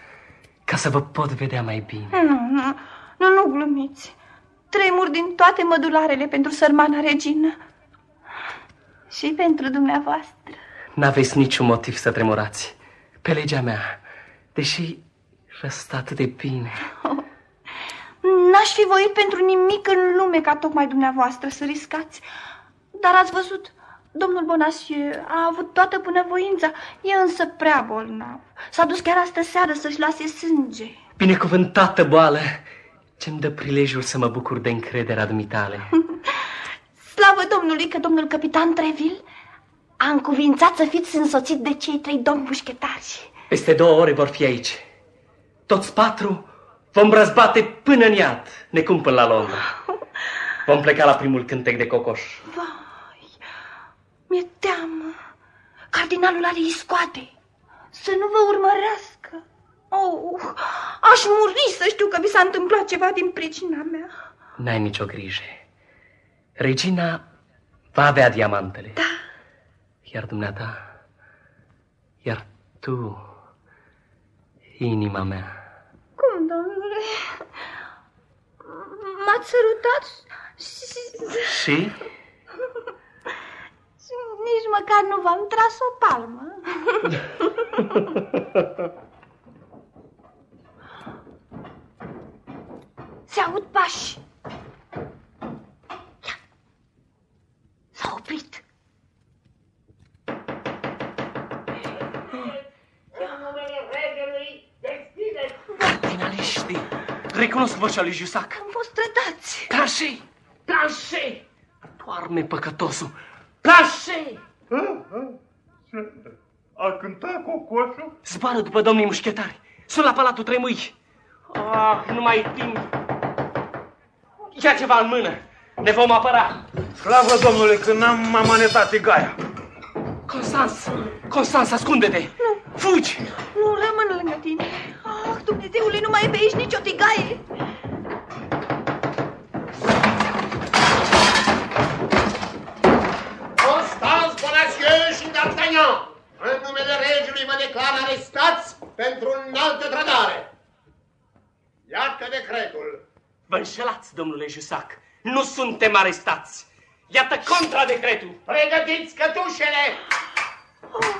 ca să vă pot vedea mai bine. Nu, nu, nu, nu glumiți. Tremur din toate mădularele pentru sărmana regină. Și pentru dumneavoastră. N-aveți niciun motiv să tremurați. Pe legea mea, deși vă stă atât de bine. N-aș fi voit pentru nimic în lume ca tocmai dumneavoastră să riscați. Dar ați văzut, domnul Bonacieux a avut toată bunăvoința, e însă prea bolnav. S-a dus chiar astă seară să-și lase sânge. Binecuvântată boală, ce-mi dă prilejul să mă bucur de încrederea dumitale. Slavă Domnului că domnul capitan Treville a încuvințat să fiți însoțit de cei trei domni mușchetari. Peste două ore vor fi aici. Toți patru vom răzbate până în iad, necum până la Londra. Vom pleca la primul cântec de cocoș. Vai, mi-e teamă. Cardinalul are iscoate. Să nu vă urmărească. Oh, aș muri să știu că vi s-a întâmplat ceva din pricina mea. N-ai nicio grijă. Regina va avea diamantele. Da. Iar dumneata, iar tu, inima mea. Cum, domnule? M-ați sărutat și... Și? Și nici măcar nu v-am tras o palmă. Se aud pași. Ia. S-a oprit. Finaliști, recunosc vocea lui Jusac. Am fost trădați. Planșe! Planșe! Doarme păcătosul! Planșe! A cântat cocoșul? Zboară după domnii mușchetari. Sunt la Palatul Tremui. Ah, nu mai e timp. Ia ceva în mână. Ne vom apăra. Slavă Domnule că n-am amanetat Igaia. Constans, Constans, ascunde-te. Nu. Fugi. Nu, rămân lângă tine. Ah, Dumnezeule, nu mai e pe aici nicio tigaie. D'Artagnan, în numele regelui vă declar arestați pentru înaltă trădare. Iată decretul. Vă înșelați, domnule Jusac. Nu suntem arestați. Iată contra-decretul. Pregătiți cătușele! Oh,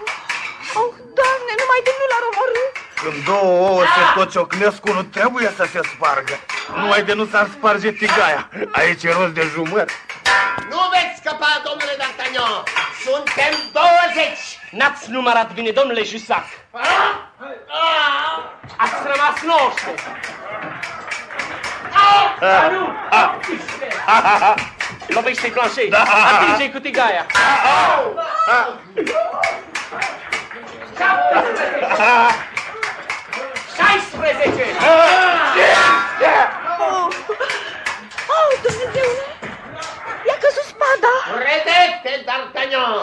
oh, Doamne, numai de nu l-ar omorâ. Când două ouă se tot ciocnesc, unul trebuie să se spargă. Numai de nu s-ar sparge tigaia. Aici e rost de jumăr. Nu veți scăpa, domnule D'Artagnan! Suntem 20! N-ați numărat bine, domnule Jusac! Ați rămas 19! Lovește-i planșei! Da. Atinge-i cu tigaia! Șaptesprezece! 16! Căzut spada. Redete, D'Artagnan!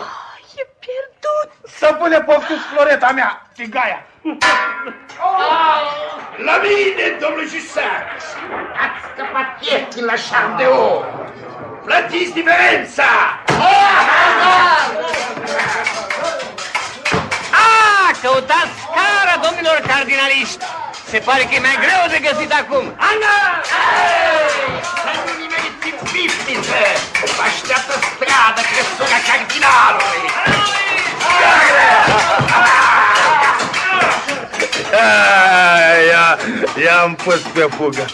E pierdut. Să pune poftiți floreta mea, tigaia. La mine, domnul Jusac! Ați scăpat ieftin la șar de ou! Plătiți diferența! Ah, căutați scara, domnilor cardinaliști! Se pare că e mai greu de găsit acum. Ana! Să nu nimeriți în pifniță! Vă așteaptă stradă cresura cardinalului! Ia, i-am pus pe fugă.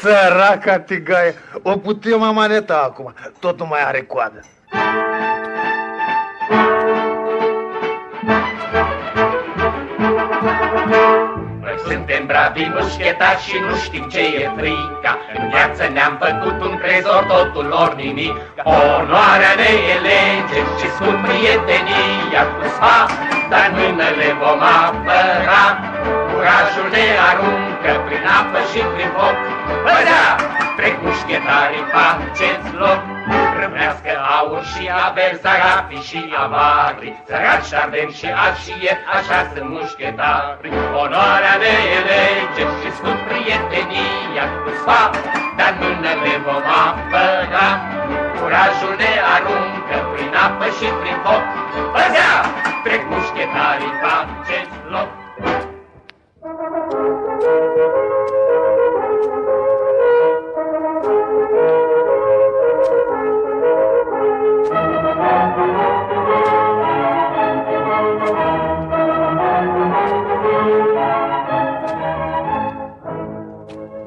Săraca tigaie. O putem amaneta acum. Tot nu mai are coadă. Noi suntem bravi mușchetari și nu știm ce e frica. În viață ne-am făcut un trezor, totul ori nimic. Onoarea ne e lege și scump prietenia Cu spa, dar mână le vom apăra Cu curajul ne aruncă prin apă și prin foc. Pădea, trec mușchetarii, faceți loc. Râvnească aur și aver, zarafii și avari, Săraci, ardeni și arșie, așa sunt mușchetari. Onoarea ne e lege și sfânt prietenia cu sfat, Dar mână le vom apăra. Curajul ne aruncă prin apă și prin foc. Pădea, trec mușchetarii, faceți loc.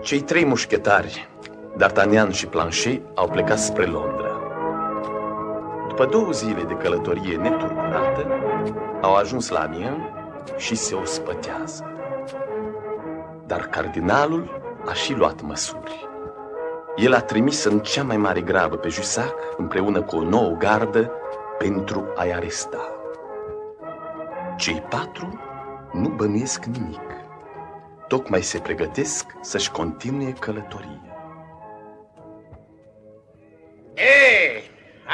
Cei trei mușchetari, D'Artagnan și Planchet, au plecat spre Londra. După două zile de călătorie neturburată, au ajuns la Amiens și se ospătează. Dar cardinalul a și luat măsuri. El a trimis în cea mai mare grabă pe Jussac împreună cu o nouă gardă pentru a-i aresta. Cei patru nu bănuiesc nimic. Tocmai se pregătesc să-și continue călătoria. Ei,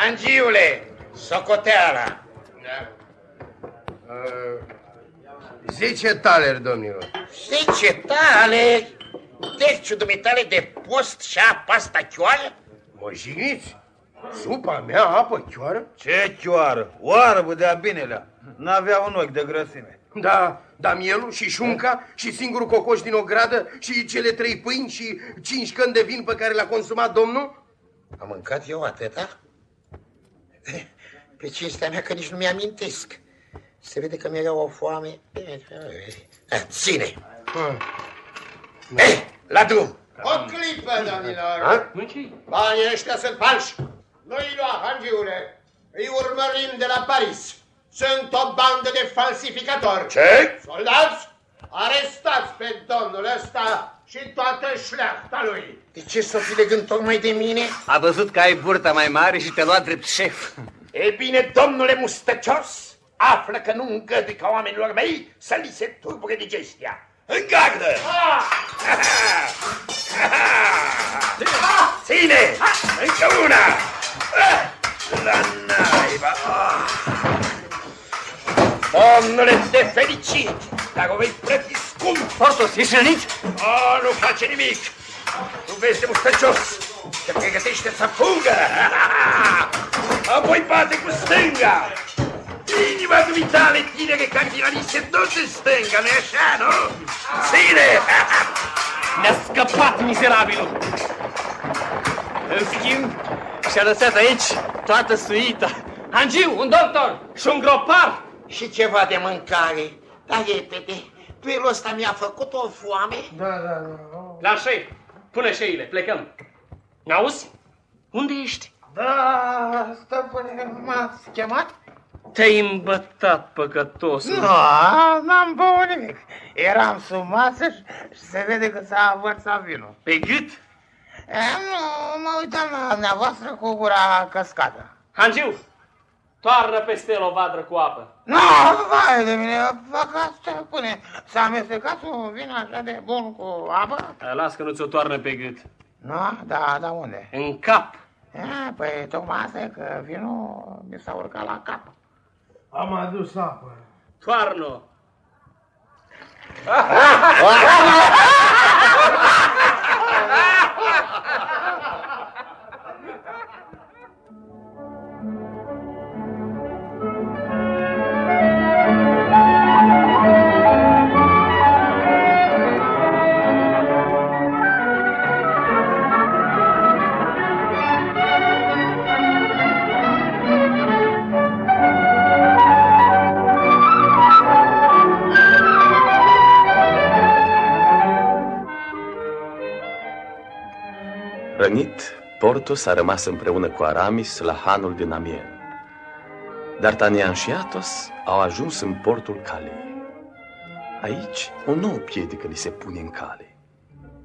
Angiule, socoteala. Zece taleri, domnilor. Zece tale, deci dumitale de post și apa asta chioară? Mă jigniți? Supa mea apă chioară? Ce chioară? Oarbă de-a binelea. N-avea un ochi de grăsime. Da, da mielul și șunca și singurul cocoș din ogradă și cele trei pâini și cinci căni de vin pe care le-a consumat domnul? Am mâncat eu atâta? Pe cinstea mea că nici nu mi-amintesc. Se vede că mi-era o foame. Eh, Ține! Eh, la drum! O clipă, domnilor! Banii ăștia sunt falși! Nu-i lua, hangiule! Îi urmărim de la Paris! Sunt o bandă de falsificatori! Ce? Soldați, arestați pe domnul ăsta și toată șleachta lui! De ce să fi legând tocmai de mine? A văzut că ai burta mai mare și te lua drept șef. E bine, domnule mustăcios, află că nu îngădui ca oamenilor mei să li se turbure digestia. În gardă! Ține! Încă una! La naiba! Domnule, te felicit, dar o vei plăti scump! Portos, ești rănit? Oh, nu face nimic! Tu vezi de mustăcios, se pregătește să fugă! Apoi bate cu stânga! Inima dumitale tinere cardinaliste tot în stânga, nu-i așa, nu? Ține! Ne-a scăpat mizerabilul! În schimb, și-a lăsat aici toată suita. Angiu, un doctor și un gropar. Și ceva de mâncare. Da, repede, duelul ăsta mi-a făcut o foame. Da, da, da. La șei, pune șeile, plecăm. N-auzi? Unde ești? Da, stăpâne, m-ați chemat? Te-ai îmbătat, păcătos. Nu, n-am băut nimic. Eram sub masă și, și se vede că s-a avărsat vinul. Pe gât? E, nu, mă uitam la dumneavoastră cu gura căscată. Hangiu, toarnă peste el o vadră cu apă. Nu, vai de mine, fac asta, pune. S-a amestecat un vin așa de bun cu apă? Las că nu ți-o toarnă pe gât. Nu, da, da unde? În cap. E, păi tocmai asta e că vinul mi s-a urcat la cap. Am adus apă. Toarnă. Portos a rămas împreună cu Aramis la hanul din Amiens. D'Artagnan și Athos au ajuns în portul Calais. Aici, o nouă piedică li se pune în cale.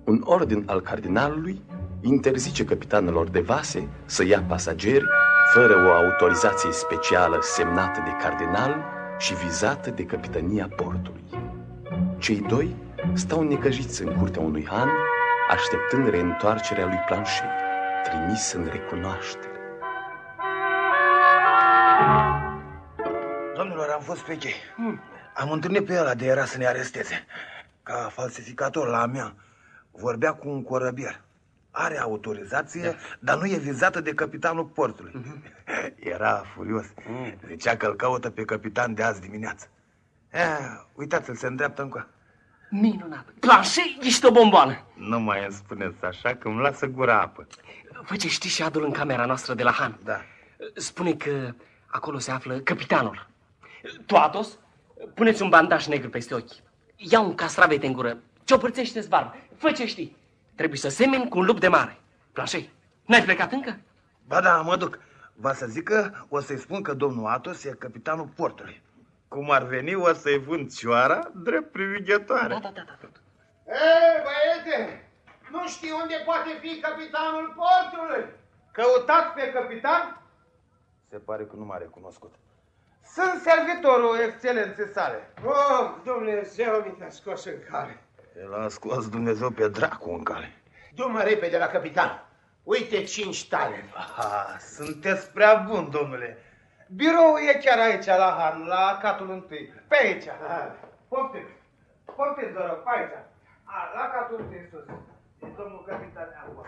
Un ordin al cardinalului interzice capitanelor de vase să ia pasageri fără o autorizație specială semnată de cardinal și vizată de capitania portului. Cei doi stau necăjiți în curtea unui han, așteptând reîntoarcerea lui Planchet, trimis în recunoaștere. Domnilor, am fost pe chei. Am întâlnit pe ăla de era să ne aresteze. Ca falsificator la a mea. Vorbea cu un corăbier. Are autorizație, da. dar nu e vizată de capitanul portului. Era furios. Zicea că îl caută pe capitan de azi dimineață. Eh, uitați-l, se îndreaptă încă. Minunat. Planșe, ești o bomboană. Nu mai îmi spuneți așa, că îmi lasă gura apă. Fă ce știți și adul în camera noastră de la Han. Da. Spune că acolo se află capitanul. Tu, Atos, puneți un bandaj negru peste ochi. Ia un castravete în gură. Ciopărțește-ți barbă. Fă ce știi. Trebuie să semeni cu un lup de mare. Planșei, n-ai plecat încă? Ba da, mă duc. Va să zică, o să-i spun că domnul Atos e capitanul portului. Cum ar veni, o să-i vând cioara drept privighetoare. Da, da, da, da. Ei, băiete, nu știi unde poate fi capitanul portului? Căutați pe capitan? Se pare că nu m-a recunoscut. Sunt servitorul excelenței sale. Oh, Dumnezeu mi te-a scos în cale. El a scos Dumnezeu pe dracu în cale. Du-mă repede la capitan. Uite cinci tale. Ah, sunteți prea bun, domnule. Biroul e chiar aici, la Han, la catul întâi. Pe aici. Poftiți. Poftiți, vă rog, pe aici. A, la catul întâi sus. E domnul capitan acolo.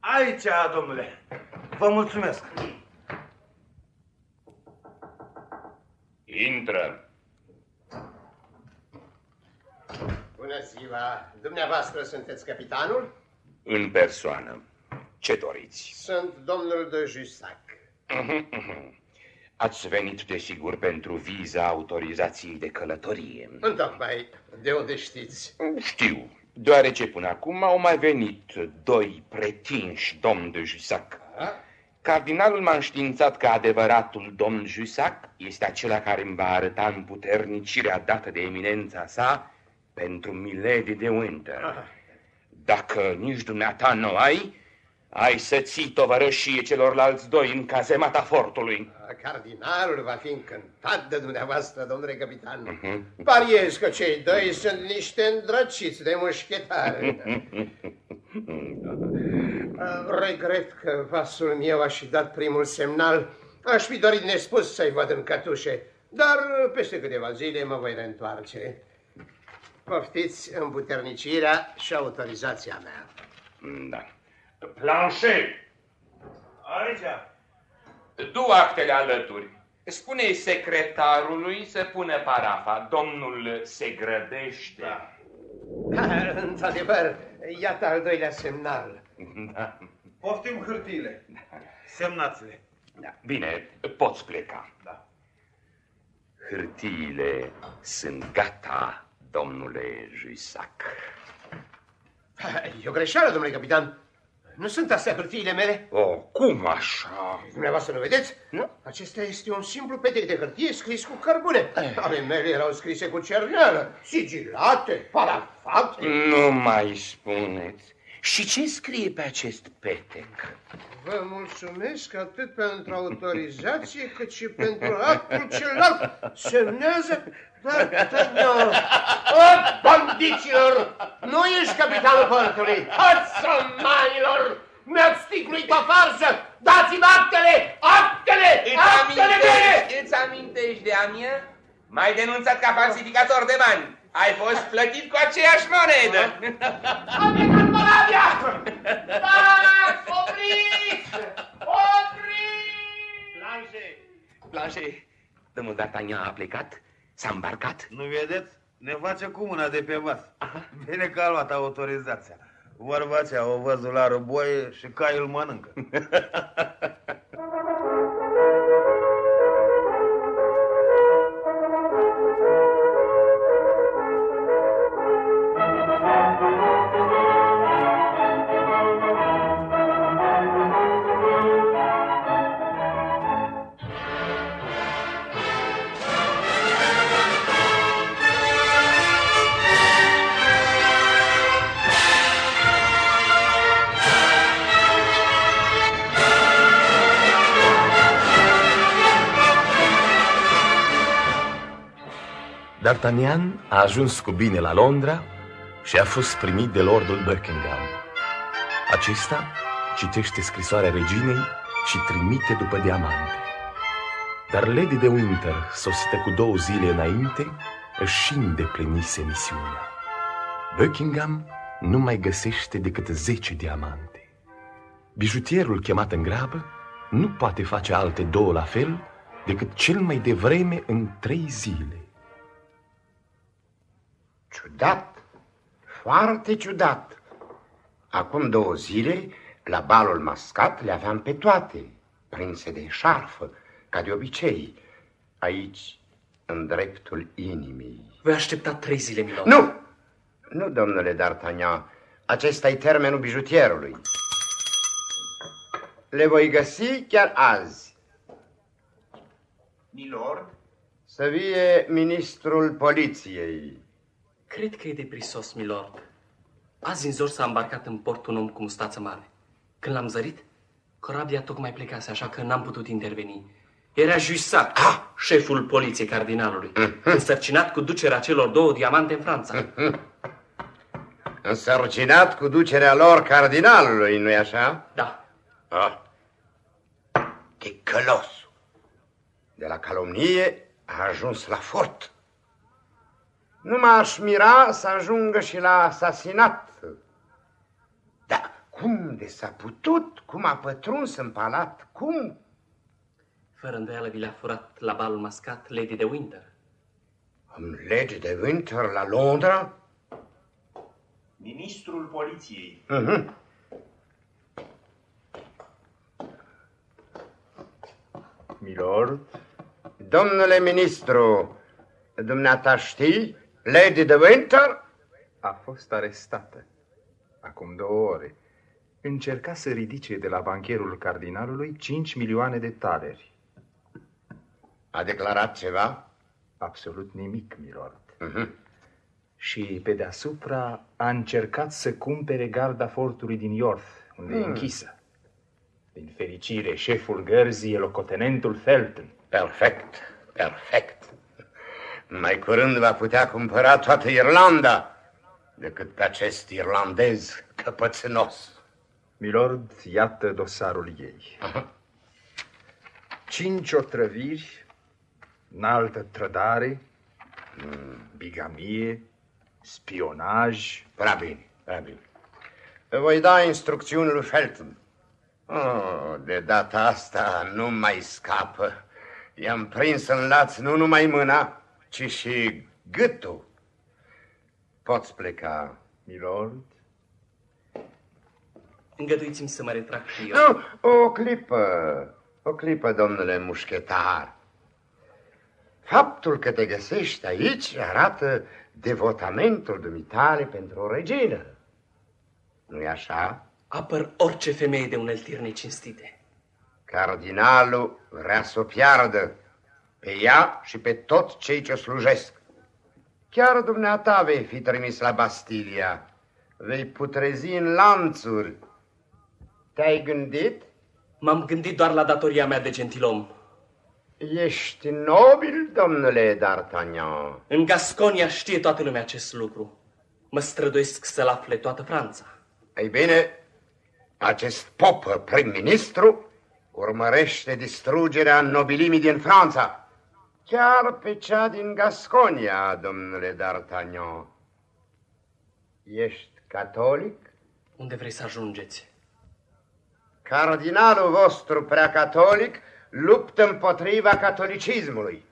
Aici, domnule. Vă mulțumesc. Intră. Bună ziua! Dumneavoastră sunteți capitanul? În persoană. Ce doriți? Sunt domnul de Jussac. Ați venit, desigur, pentru viza autorizației de călătorie. Întocmai, de unde știți? Știu, deoarece până acum au mai venit doi pretinși domn de Jussac. Cardinalul m-a înștiințat că adevăratul domn Jussac este acela care îmi va arăta împuternicirea dată de eminența sa pentru Milady de Winter. Dacă nici dumneata nu ai, ai să ții tovărășie celorlalți doi în cazemata fortului. Cardinalul va fi încântat de dumneavoastră, domnule capitan. Mhm. Pariez că cei doi sunt niște îndrăciți de mușchetari. Regret că vasul meu a și dat primul semnal. Aș fi dorit nespus să-i văd în cătușe, dar peste câteva zile mă voi reîntoarce. Poftiți împuternicirea și autorizația mea. Da. Planchet, Aici. du actele alături. Spune secretarului să pună parafa. Domnul se grăbește. Da. Într-adevăr, iată al doilea semnal. Da. Poftim hârtiile. Semnați-le. Da. Bine, poți pleca. Da. Hârtiile sunt gata, domnule Juisac. E o greșeală, domnule capitan. Nu sunt astea hârtiile mele? Oh, cum așa? Dumneavoastră nu vedeți? Nu. Acesta este un simplu petec de hârtie scris cu cărbune. Ale mele erau scrise cu cerneală, sigilate, parafate. Nu mai spuneți. Și ce scrie pe acest petec? Vă mulțumesc atât pentru autorizație cât și pentru actul celălalt. Semnează D'Artagnan. O, bandiților! Nu ești capitanul portului! Hățămanilor! Mi-ați sticluit o farsă! Dați-mi actele! Actele! Îți Actele mele! amintești, îți amintești de a mea? M-ai denunțat ca falsificator de bani. Ai fost plătit cu aceeași monedă. Am plecat Moravia! Stați! Opriți! Opriți! Planșe! Planșe, domnul D'Artagnan a plecat? S-a îmbarcat? Nu vedeți? Ne face cu mâna de pe vas. Bine că a luat autorizația. Vorba aceea, o văzul la răboie și caiul mănâncă. D'Artagnan a ajuns cu bine la Londra și a fost primit de lordul Buckingham. Acesta citește scrisoarea reginei și trimite după diamante. Dar Lady de Winter, sosită cu două zile înainte, își și îndeplinise misiunea. Buckingham nu mai găsește decât zece diamante. Bijutierul chemat în grabă nu poate face alte două la fel decât cel mai devreme în trei zile. Ciudat, foarte ciudat. Acum două zile, la balul mascat, le aveam pe toate, prinse de șarfă, ca de obicei. Aici, în dreptul inimii. Voi aștepta trei zile, Milord. Nu! Nu, domnule D'Artagnan. Acesta e termenul bijutierului. Le voi găsi chiar azi. Milord? Să vie ministrul poliției. Cred că e deprisos, milord. Azi în zor s-a îmbarcat în port un om cu mustață mare. Când l-am zărit, corabia tocmai plecase, așa că n-am putut interveni. Era Juissac, ah! șeful poliției cardinalului, însărcinat cu ducerea celor două diamante în Franța. Însărcinat cu ducerea lor cardinalului, nu-i așa? Da. Ah. De călos. De la calomnie a ajuns la fort. Nu m-aș mira să ajungă și la asasinat. Dar cum de s-a putut? Cum a pătruns în palat? Cum? Fără îndoială vi le-a furat la balul mascat Lady de Winter. Am Lady de Winter la Londra? Ministrul poliției. Uh-huh. Milord? Domnule ministru, dumneata știi? Lady de Winter? A fost arestată. Acum două ore. Încerca să ridice de la bancherul cardinalului 5 milioane de taleri. A declarat ceva? Absolut nimic, milord. Uh-huh. Și pe deasupra a încercat să cumpere garda fortului din York, unde Hmm. e închisă. Din fericire, șeful gărzii e locotenentul Felton. Perfect, perfect. Mai curând va putea cumpăra toată Irlanda decât pe acest irlandez căpățânos. Milord, iată dosarul ei. Cinci otrăviri, înaltă trădare, bigamie, spionaj. Prea bine, prea bine. Voi da instrucțiuni lui Felton. Oh, de data asta nu mai scapă. I-am prins în laț nu numai mâna, ci și gâtul. Poți pleca, milord. Îngăduiți-mi să mă retrag și eu. Nu, o clipă, o clipă, domnule mușchetar. Faptul că te găsești aici arată devotamentul dumitale pentru o regină. Nu-i așa? Apăr orice femeie de uneltiri necinstite. Cardinalul vrea să o piardă pe ea și pe toți cei ce slujesc. Chiar dumneata vei fi trimis la Bastilia. Vei putrezi în lanțuri. Te-ai gândit? M-am gândit doar la datoria mea de gentilom. Ești nobil, domnule D'Artagnan. În Gasconia știe toată lumea acest lucru. Mă străduiesc să-l afle toată Franța. Ei bine, acest popă prim-ministru urmărește distrugerea nobilimii din Franța. Chiar pe cea din Gasconia, domnule D'Artagnan. Ești catolic? Unde vrei să ajungeți? Cardinalul vostru prea catolic luptă împotriva catolicismului.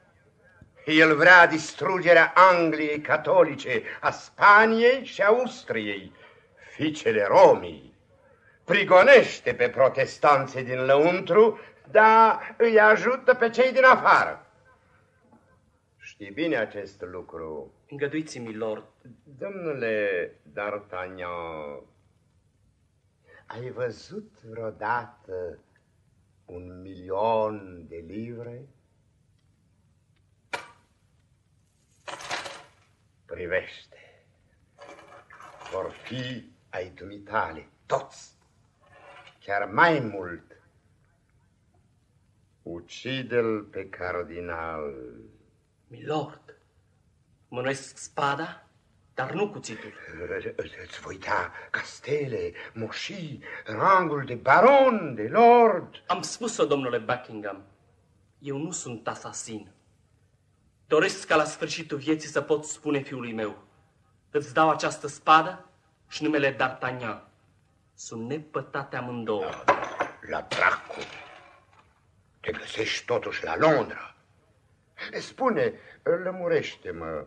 El vrea distrugerea Angliei catolice, a Spaniei și Austriei, fiicele Romii. Prigonește pe protestanții din lăuntru, dar îi ajută pe cei din afară. Știi bine acest lucru. Îngăduiți-mi, lord. Domnule D'Artagnan, ai văzut vreodată un milion de livre? Privește. Vor fi ai dumitale, toți. Chiar mai mult. Ucide-l pe cardinal. Milord, Mânuiesc spada, dar nu cuțitul. Îți voi da castele, moșii, rangul de baron, de lord. Am spus-o, domnule Buckingham. Eu nu sunt asasin. Doresc ca la sfârșitul vieții să pot spune fiului meu. Îți dau această spadă și numele D'Artagnan. Sunt nepătate amândouă. La dracu! Te găsești totuși la Londra. Spune, lămurește-mă,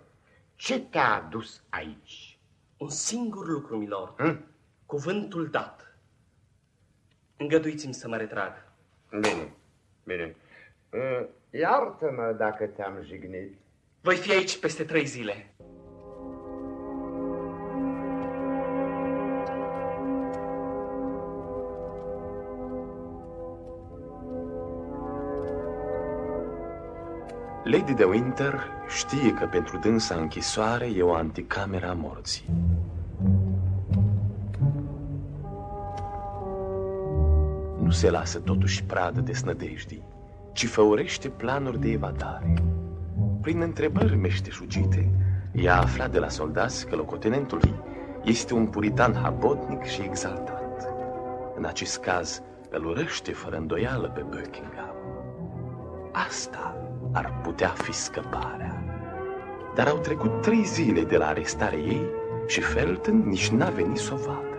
ce te-a adus aici? Un singur lucru, milord. Hmm? Cuvântul dat. Îngăduiți-mi să mă retrag. Bine, bine. Uh, iartă-mă dacă te-am jignit. Voi fi aici peste trei zile. Lady de Winter știe că pentru dânsa închisoare e o anticameră a morții. Nu se lasă totuși pradă de snădejdii, ci făurește planuri de evadare. Prin întrebări meșteșugite, ea afla de la soldați că locotenentul ei este un puritan habotnic și exaltat. În acest caz, îl urăște fără îndoială pe Buckingham. Asta ar putea fi scăparea. Dar au trecut trei zile de la arestarea ei și Felton nici n-a venit să o vadă.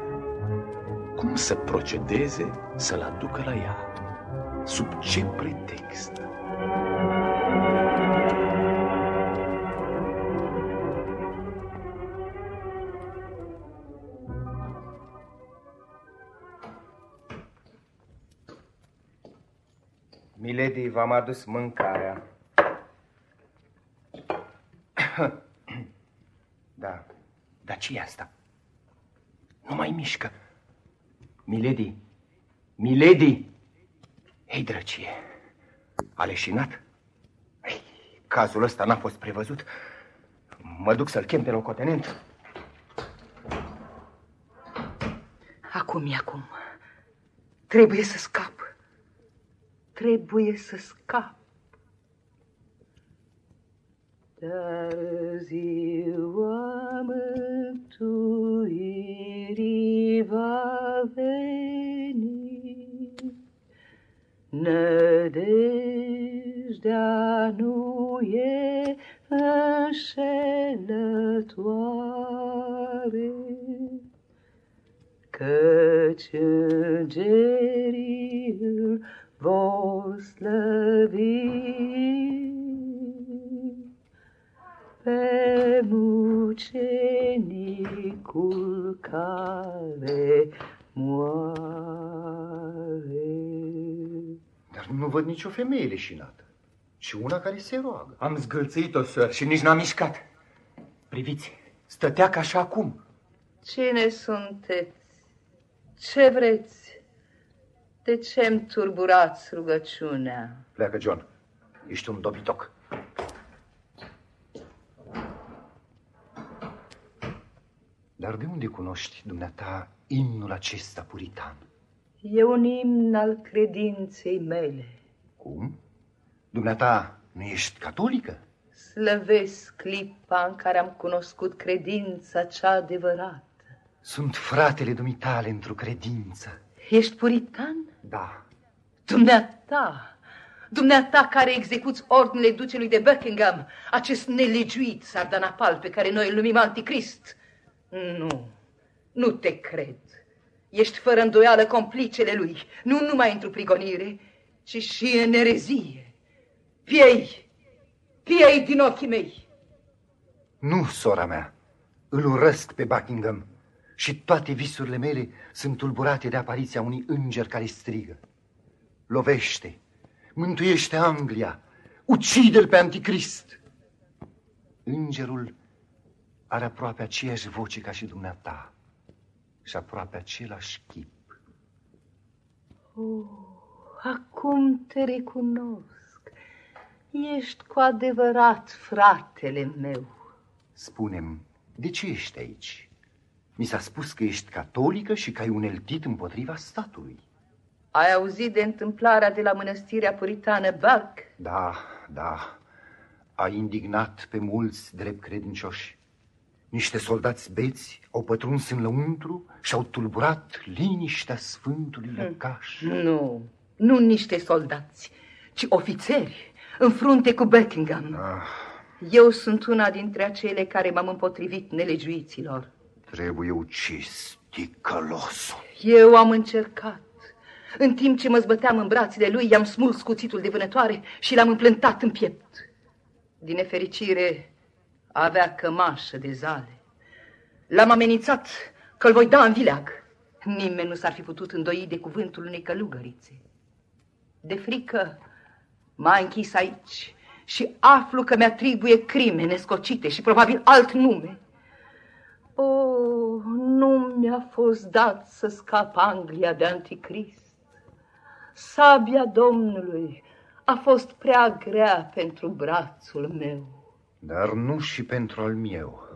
Cum să procedeze să-l aducă la ea? Sub ce pretext? Milady, v-am adus mâncarea. Da. Dar ce e asta? Nu mai mișcă. Milady! Milady! Ei, drăcie, a leșinat? Ei, cazul ăsta n-a fost prevăzut. Mă duc să-l chem pe locotenent. Acum e acum. Trebuie să scap. Trebuie să scap. Dar ziua mântuirii va veni, Nădejdea nu e înșelătoare, Căci îngerii îl vor slăvi pe mucenicul care moare. Dar nu văd nicio femeie leșinată, ci una care se roagă. Am zgâlțit-o, săr, și nici n-a mișcat. Priviți, stătea ca așa acum. Cine sunteți? Ce vreți? De ce-mi turburați rugăciunea? Pleacă, John. Ești un dobitoc. Dar de unde cunoști, dumneata, imnul acesta puritan? E un imn al credinței mele. Cum? Dumneata, nu ești catolică? Slăvesc clipa în care am cunoscut credința cea adevărată. Sunt fratele dumitale într-o credință. Ești puritan? Da. Dumneata, dumneata care execuți ordinele ducelui de Buckingham, acest nelegiuit sardanapal pe care noi îl numim anticrist. Nu, nu te cred. Ești fără îndoială complicele lui, nu numai într-o prigonire, ci și în erezie. Piei, piei din ochii mei. Nu, sora mea, îl urăsc pe Buckingham și toate visurile mele sunt tulburate de apariția unui înger care strigă. Lovește, mântuiește Anglia, ucide-l pe anticrist. Îngerul are aproape aceeași voce ca și dumneata și aproape același chip. Oh, acum te recunosc. Ești cu adevărat fratele meu. Spunem, de ce ești aici? Mi s-a spus că ești catolică și că ai uneltit împotriva statului. Ai auzit de întâmplarea de la mănăstirea puritană Balc? Da, da. a indignat pe mulți drept credincioși. Niște soldați beți au pătruns în lăuntru și au tulburat liniștea Sfântului Lăcaș. Nu, nu niște soldați, ci ofițeri, în frunte cu Buckingham. Ah, Eu sunt una dintre acele care m-am împotrivit nelegiuiților. trebuie ucis, ticălosul. Eu am încercat. În timp ce mă zbăteam în brațele lui, i-am smuls cuțitul de vânătoare și l-am împlântat în piept. Din nefericire, avea cămașă de zale. L-am amenințat că îl voi da în vileag. Nimeni nu s-ar fi putut îndoi de cuvântul unei călugărițe. De frică m-a închis aici și aflu că mi-atribuie crime nescocite și probabil alt nume. Oh, nu mi-a fost dat să scap Anglia de anticrist. Sabia Domnului a fost prea grea pentru brațul meu. Dar nu și pentru al meu.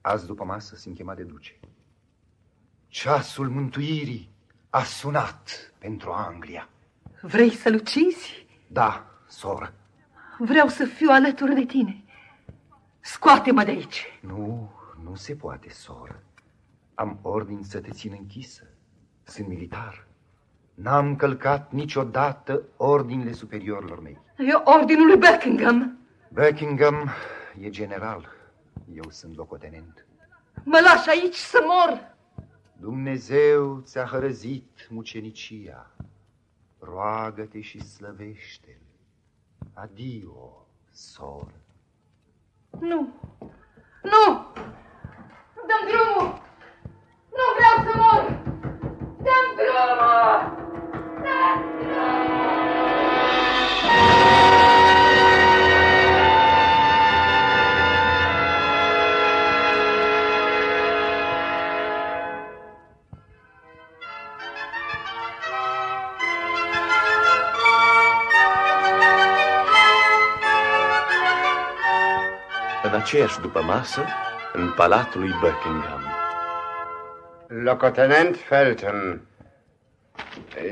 Azi după masă sunt chemat de duce. Ceasul mântuirii a sunat pentru Anglia. Vrei să-l ucizi? Da, soră. Vreau să fiu alături de tine. Scoate-mă de aici. Nu, nu se poate, soră. Am ordin să te țin închisă. Sunt militar. N-am călcat niciodată ordinile superiorilor mei. E ordinul lui Buckingham. Buckingham e general. Eu sunt locotenent. Mă lași aici să mor. Dumnezeu ți-a hărăzit mucenicia. Roagă-te și slăvește-l. Adio, soră. Nu, nu! Dăm drumul! Nu vreau să mor! Dăm drumul! Dăm În aceeași după masă, în palatul lui Buckingham. Locotenent Felton,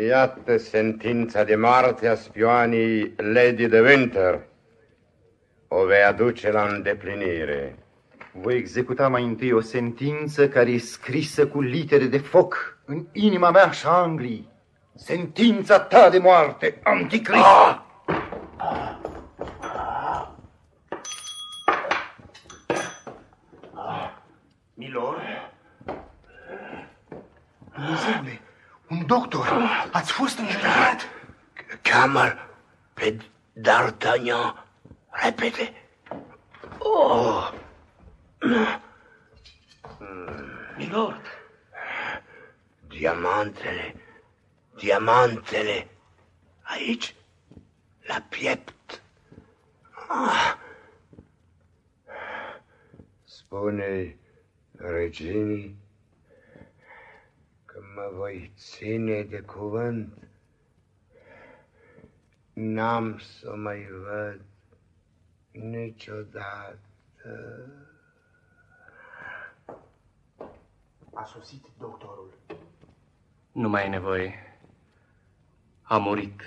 iată sentința de moarte a spioanii Lady de Winter. O vei aduce la îndeplinire. Voi executa mai întâi o sentință care e scrisă cu litere de foc în inima mea și a Anglii. Sentința ta de moarte, anticrist! Ah! Milor? Dumnezeule, un doctor, ați fost înjudecat? Cheamă-l pe D'Artagnan. Repede. Oh. Milord, Diamantele, diamantele, aici, la piept. Ah. Spune reginii că mă voi ține de cuvânt. N-am să o mai văd niciodată. a sosit doctorul. Nu mai e nevoie. A murit.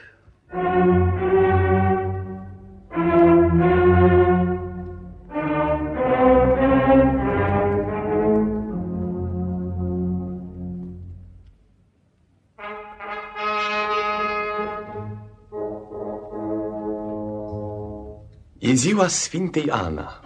Ziua Sfintei Ana.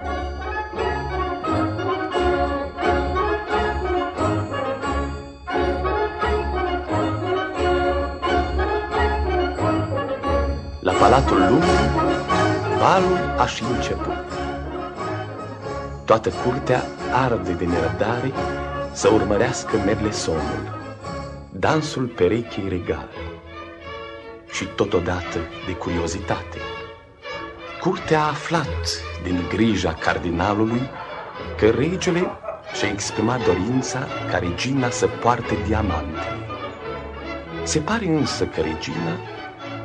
La Palatul Lumii, balul a și început. Toată curtea arde de nerăbdare să urmărească Merlesonul, dansul perechei regale și totodată de curiozitate. Curtea a aflat din grija cardinalului că regele și-a exprimat dorința ca regina să poarte diamante. Se pare însă că regina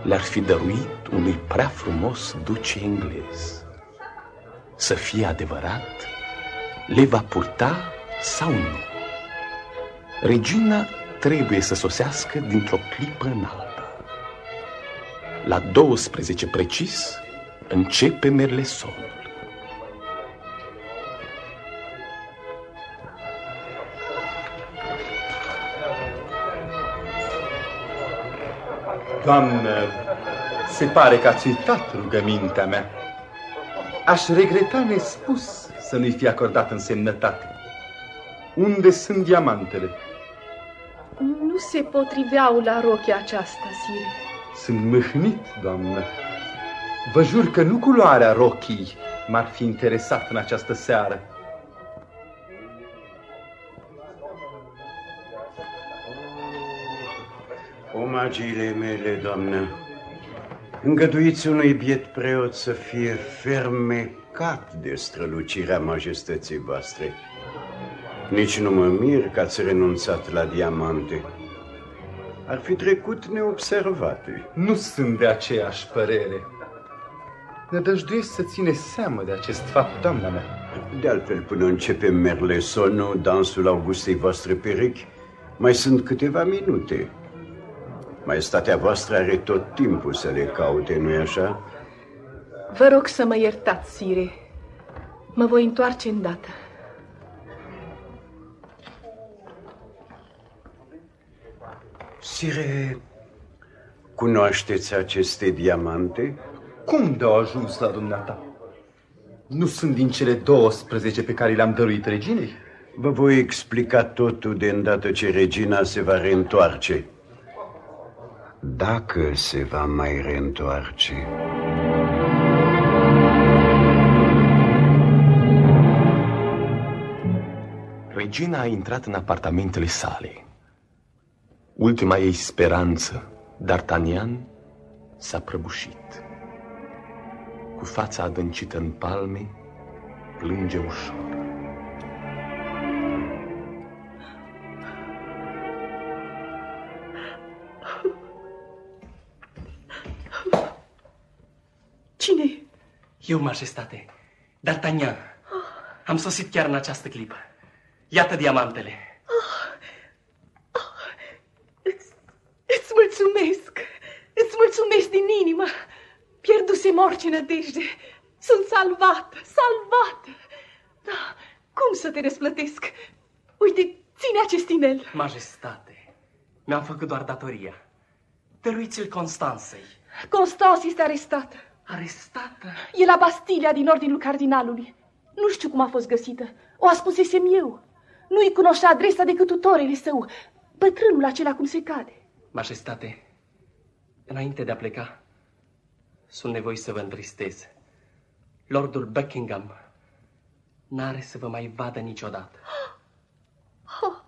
le-ar fi dăruit unui prea frumos duce englez. Să fie adevărat, le va purta sau nu? Regina trebuie să sosească dintr-o clipă în alta. La 12 precis, începe merlesonul. Doamnă, se pare că ați uitat rugămintea mea. Aș regreta nespus să nu-i fi acordat însemnătate. Unde sunt diamantele? Nu se potriveau la rochia aceasta, Sire. Sunt mâhnit, doamnă. Vă jur că nu culoarea rochii m-ar fi interesat în această seară. Omagiile mele, doamnă, îngăduiți unui biet preot să fie fermecat de strălucirea majestății voastre. Nici nu mă mir că ați renunțat la diamante. Ar fi trecut neobservate. Nu sunt de aceeași părere. Nădăjduiesc să ține seamă de acest fapt, doamna mea. De altfel, până începe merlesonul, dansul Augustei voastre perechi, mai sunt câteva minute. Maestatea voastră are tot timpul să le caute, nu-i așa? Vă rog să mă iertați, Sire. Mă voi întoarce îndată. Sire, cunoașteți aceste diamante? Cum de-au ajuns la dumneata? Nu sunt din cele 12 pe care le-am dăruit reginei? Vă voi explica totul de îndată ce regina se va reîntoarce. Dacă se va mai reîntoarce. Regina a intrat în apartamentele sale. Ultima ei speranță, D'Artagnan, s-a prăbușit. Cu fața adâncită în palme, plânge ușor. Cine? Eu, majestate, D'Artagnan. Am sosit chiar în această clipă. Iată diamantele. Îți mulțumesc! Îți mulțumesc din inimă! Pierdusem orice nădejde. Sunt salvată, salvată! Da, cum să te răsplătesc? Uite, ține acest inel. Majestate, mi-am făcut doar datoria. Dăruiți-l Constanței. Constance este arestată. Arestată? E la Bastilia din ordinul cardinalului. Nu știu cum a fost găsită. O ascunsesem eu. Nu-i cunoștea adresa decât tutorele său. Bătrânul acela cum se cade. Majestate, înainte de a pleca, sunt nevoit să vă întristez. Lordul Buckingham n-are să vă mai vadă niciodată.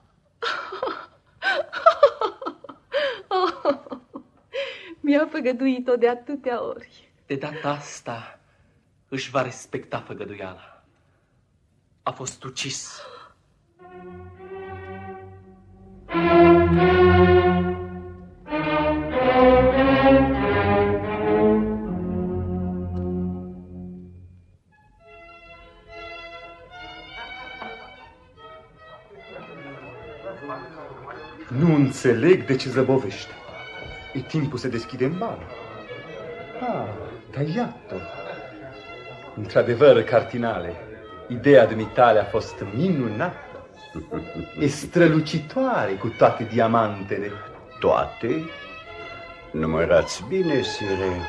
Mi-a făgăduit-o de atâtea ori. De data asta își va respecta făgăduiala. A fost ucis. Nu înțeleg de ce zăbovește. E timpul să deschidem balul. Ah, dar iată. Într-adevăr, cardinale, ideea dumitale a fost minunată. E strălucitoare cu toate diamantele. Toate? Numărați bine, sire.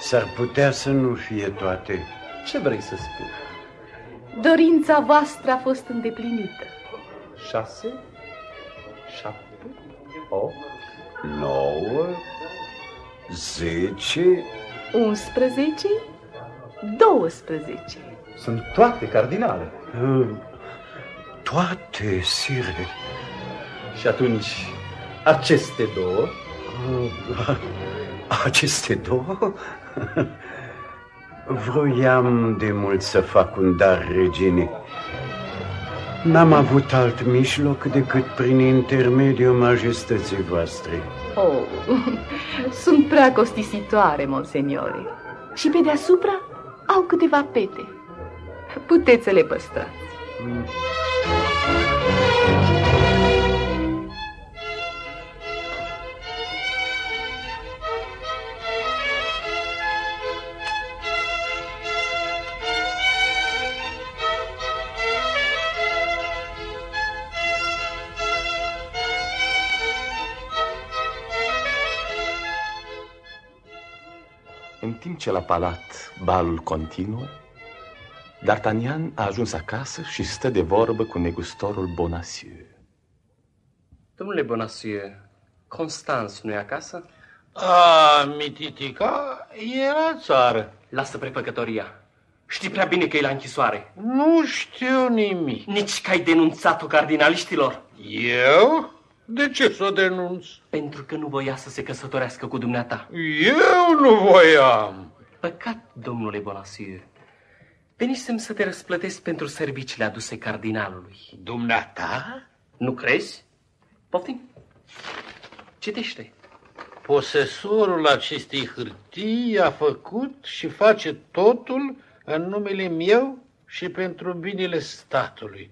S-ar putea să nu fie toate. Ce vrei să spui? Dorința voastră a fost îndeplinită. Șase? Șapte? Opt? Nouă? Zece? 11, 12. Sunt toate cardinale. Toate, sire. Și atunci, aceste două? Aceste două? Vroiam de mult să fac un dar reginei. N-am avut alt mijloc decât prin intermediul majestății voastre. Oh, sunt prea costisitoare, monseniore. Și pe deasupra au câteva pete. Puteți să le păstrați. În timp ce la palat balul continuă, D'Artagnan a ajuns acasă și stă de vorbă cu negustorul Bonacieux. Domnule Bonacieux, Constans nu e acasă? A, mititica era țară. Lasă prefăcătoria. Știi prea bine că e la închisoare. Nu știu nimic. Nici că ai denunțat-o cardinaliștilor. Eu? De ce să o denunț? Pentru că nu voia să se căsătorească cu dumneata. Eu nu voiam. Păcat, domnule Bonacieux. Venisem să te răsplătesc pentru serviciile aduse cardinalului. Dumneata? Nu crezi? Poftim. Citește. Posesorul acestei hârtii a făcut și face totul în numele meu și pentru binele statului.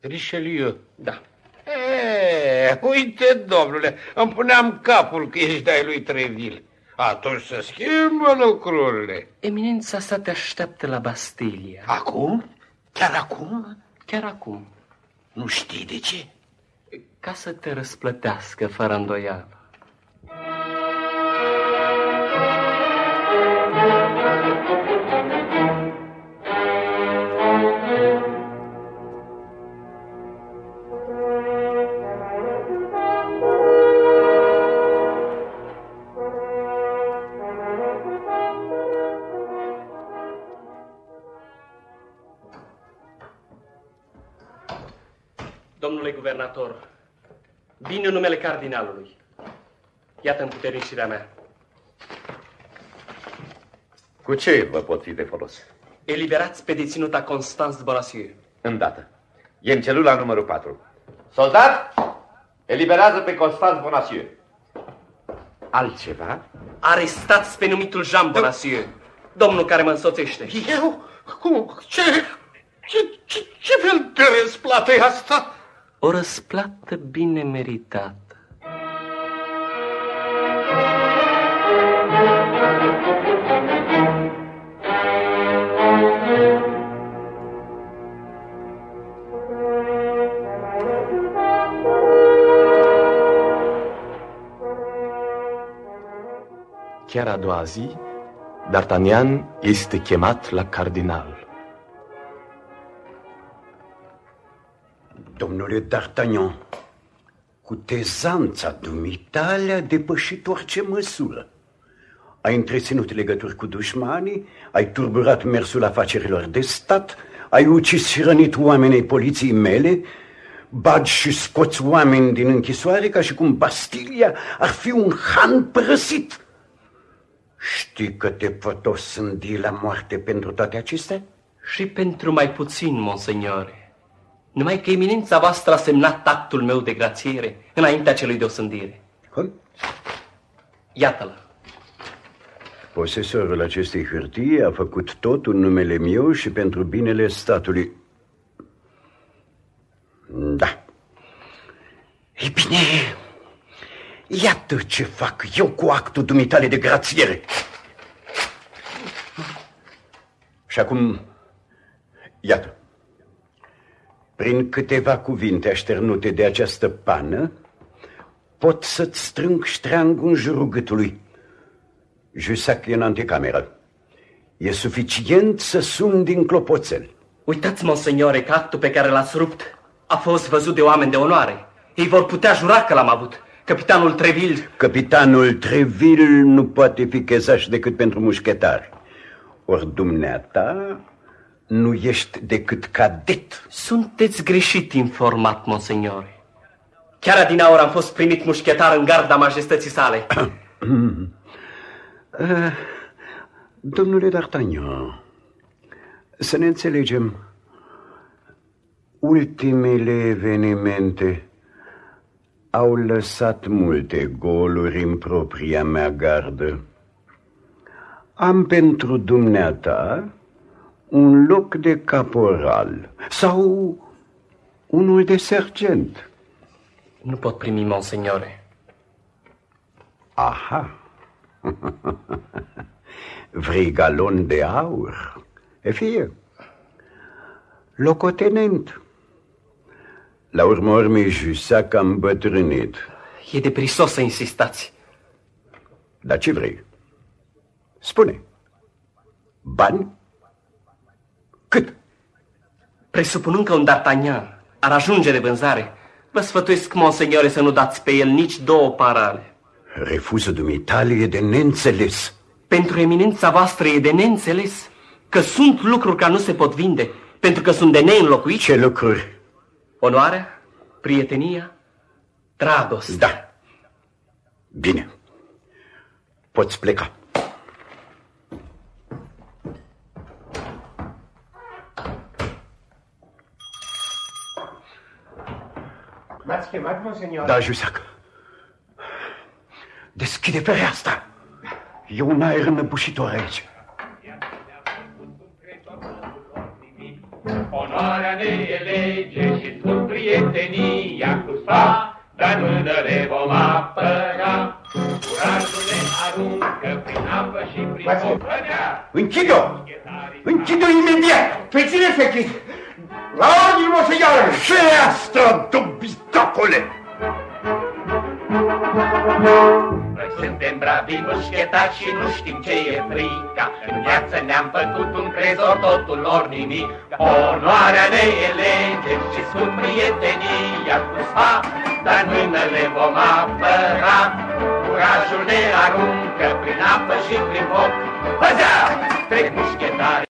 Richelieu. Da. E, uite, domnule, îmi puneam capul că ești de-ai lui Treville. Atunci să schimbă lucrurile. Eminența sa te așteaptă la Bastilia. Acum? Chiar acum? Chiar acum. Nu știi de ce? Ca să te răsplătească fără îndoială. Vin în numele cardinalului. Iată împuternicirea mea. Cu ce vă pot fi de folos? Eliberați pe deținuta Constance Bonacieux. Îndată. E în celula numărul 4. Soldat, eliberează pe Constance Bonacieux. Altceva? Arestați pe numitul Jean Bonacieux, domnul care mă însoțește. Eu? Cum? Ce? Ce, ce, ce fel de răsplată e asta? O răsplată bine meritată. Chiar a doua zi, D'Artagnan este chemat la cardinal. Domnule D'Artagnan, cu tezanța dumitale a depășit orice măsură. Ai întreținut legături cu dușmanii, ai turburat mersul afacerilor de stat, ai ucis și rănit oamenii poliției mele, bagi și scoți oameni din închisoare ca și cum Bastilia ar fi un han părăsit. Știi că te pot sândi la moarte pentru toate acestea? Și pentru mai puțin, monseignore. Numai că eminența voastră a semnat actul meu de grațiere înaintea celui de osândire. Cum? Iată-l. Posesorul acestei hârtii a făcut tot în numele meu și pentru binele statului. Da. Ei bine, iată ce fac eu cu actul dumitale de grațiere. Și acum, iată. Prin câteva cuvinte așternute de această pană, pot să-ți strâng ștreangul în jurul gâtului. Jusac e în anticameră. E suficient să sun din clopoțel. Uitați, monseignore, că actul pe care l-ați rupt a fost văzut de oameni de onoare. Ei vor putea jura că l-am avut. Capitanul Treville... Capitanul Treville nu poate fi chezaș decât pentru mușchetari. Ori dumneata nu ești decât cadet. Sunteți greșit informat, monseignore. Chiar adinaur am fost primit mușchetar în garda majestății sale. Uh, Domnule D'Artagnan, să ne înțelegem. Ultimele evenimente au lăsat multe goluri în propria mea gardă. Am pentru dumneata un loc de caporal sau unul de sergent. Nu pot primi, monseignore. Aha. Vrei galon de aur? E fie. Locotenent. La urmă urmei, Jusac a îmbătrânit. E de prisos să insistați. Dar ce vrei? Spune. Bani? Cât? Presupunând că un D'Artagnan ar ajunge de vânzare, vă sfătuiesc, monseignore, să nu dați pe el nici două parale. Refuzul dumitale e de neînțeles. Pentru eminența voastră e de neînțeles că sunt lucruri care nu se pot vinde, pentru că sunt de neînlocuit. Ce lucruri? Onoarea, prietenia, dragostea. Da. Bine. Poți pleca. M-ați chemat, monseigneur? Da, Jusac. Deschide fereastra. E un aer înăbușitor aici. Onoarea ne e lege și spun prietenia cu spa, dar mână le vom apăra. Curajul ne aruncă prin apă și prin foc. Închid-o! Închid-o imediat! Pe cine să închid? La ordine, monseigneur! Fereastra, dubitacole! Noi suntem bravi mușchetari și nu știm ce e frica. În viață ne-am făcut un trezor, totul ori nimic. Onoarea ne e lege și scurt prietenia cu spa, dar mână le vom apăra. Curajul ne aruncă prin apă și prin foc. Păzea! Trec mușchetari.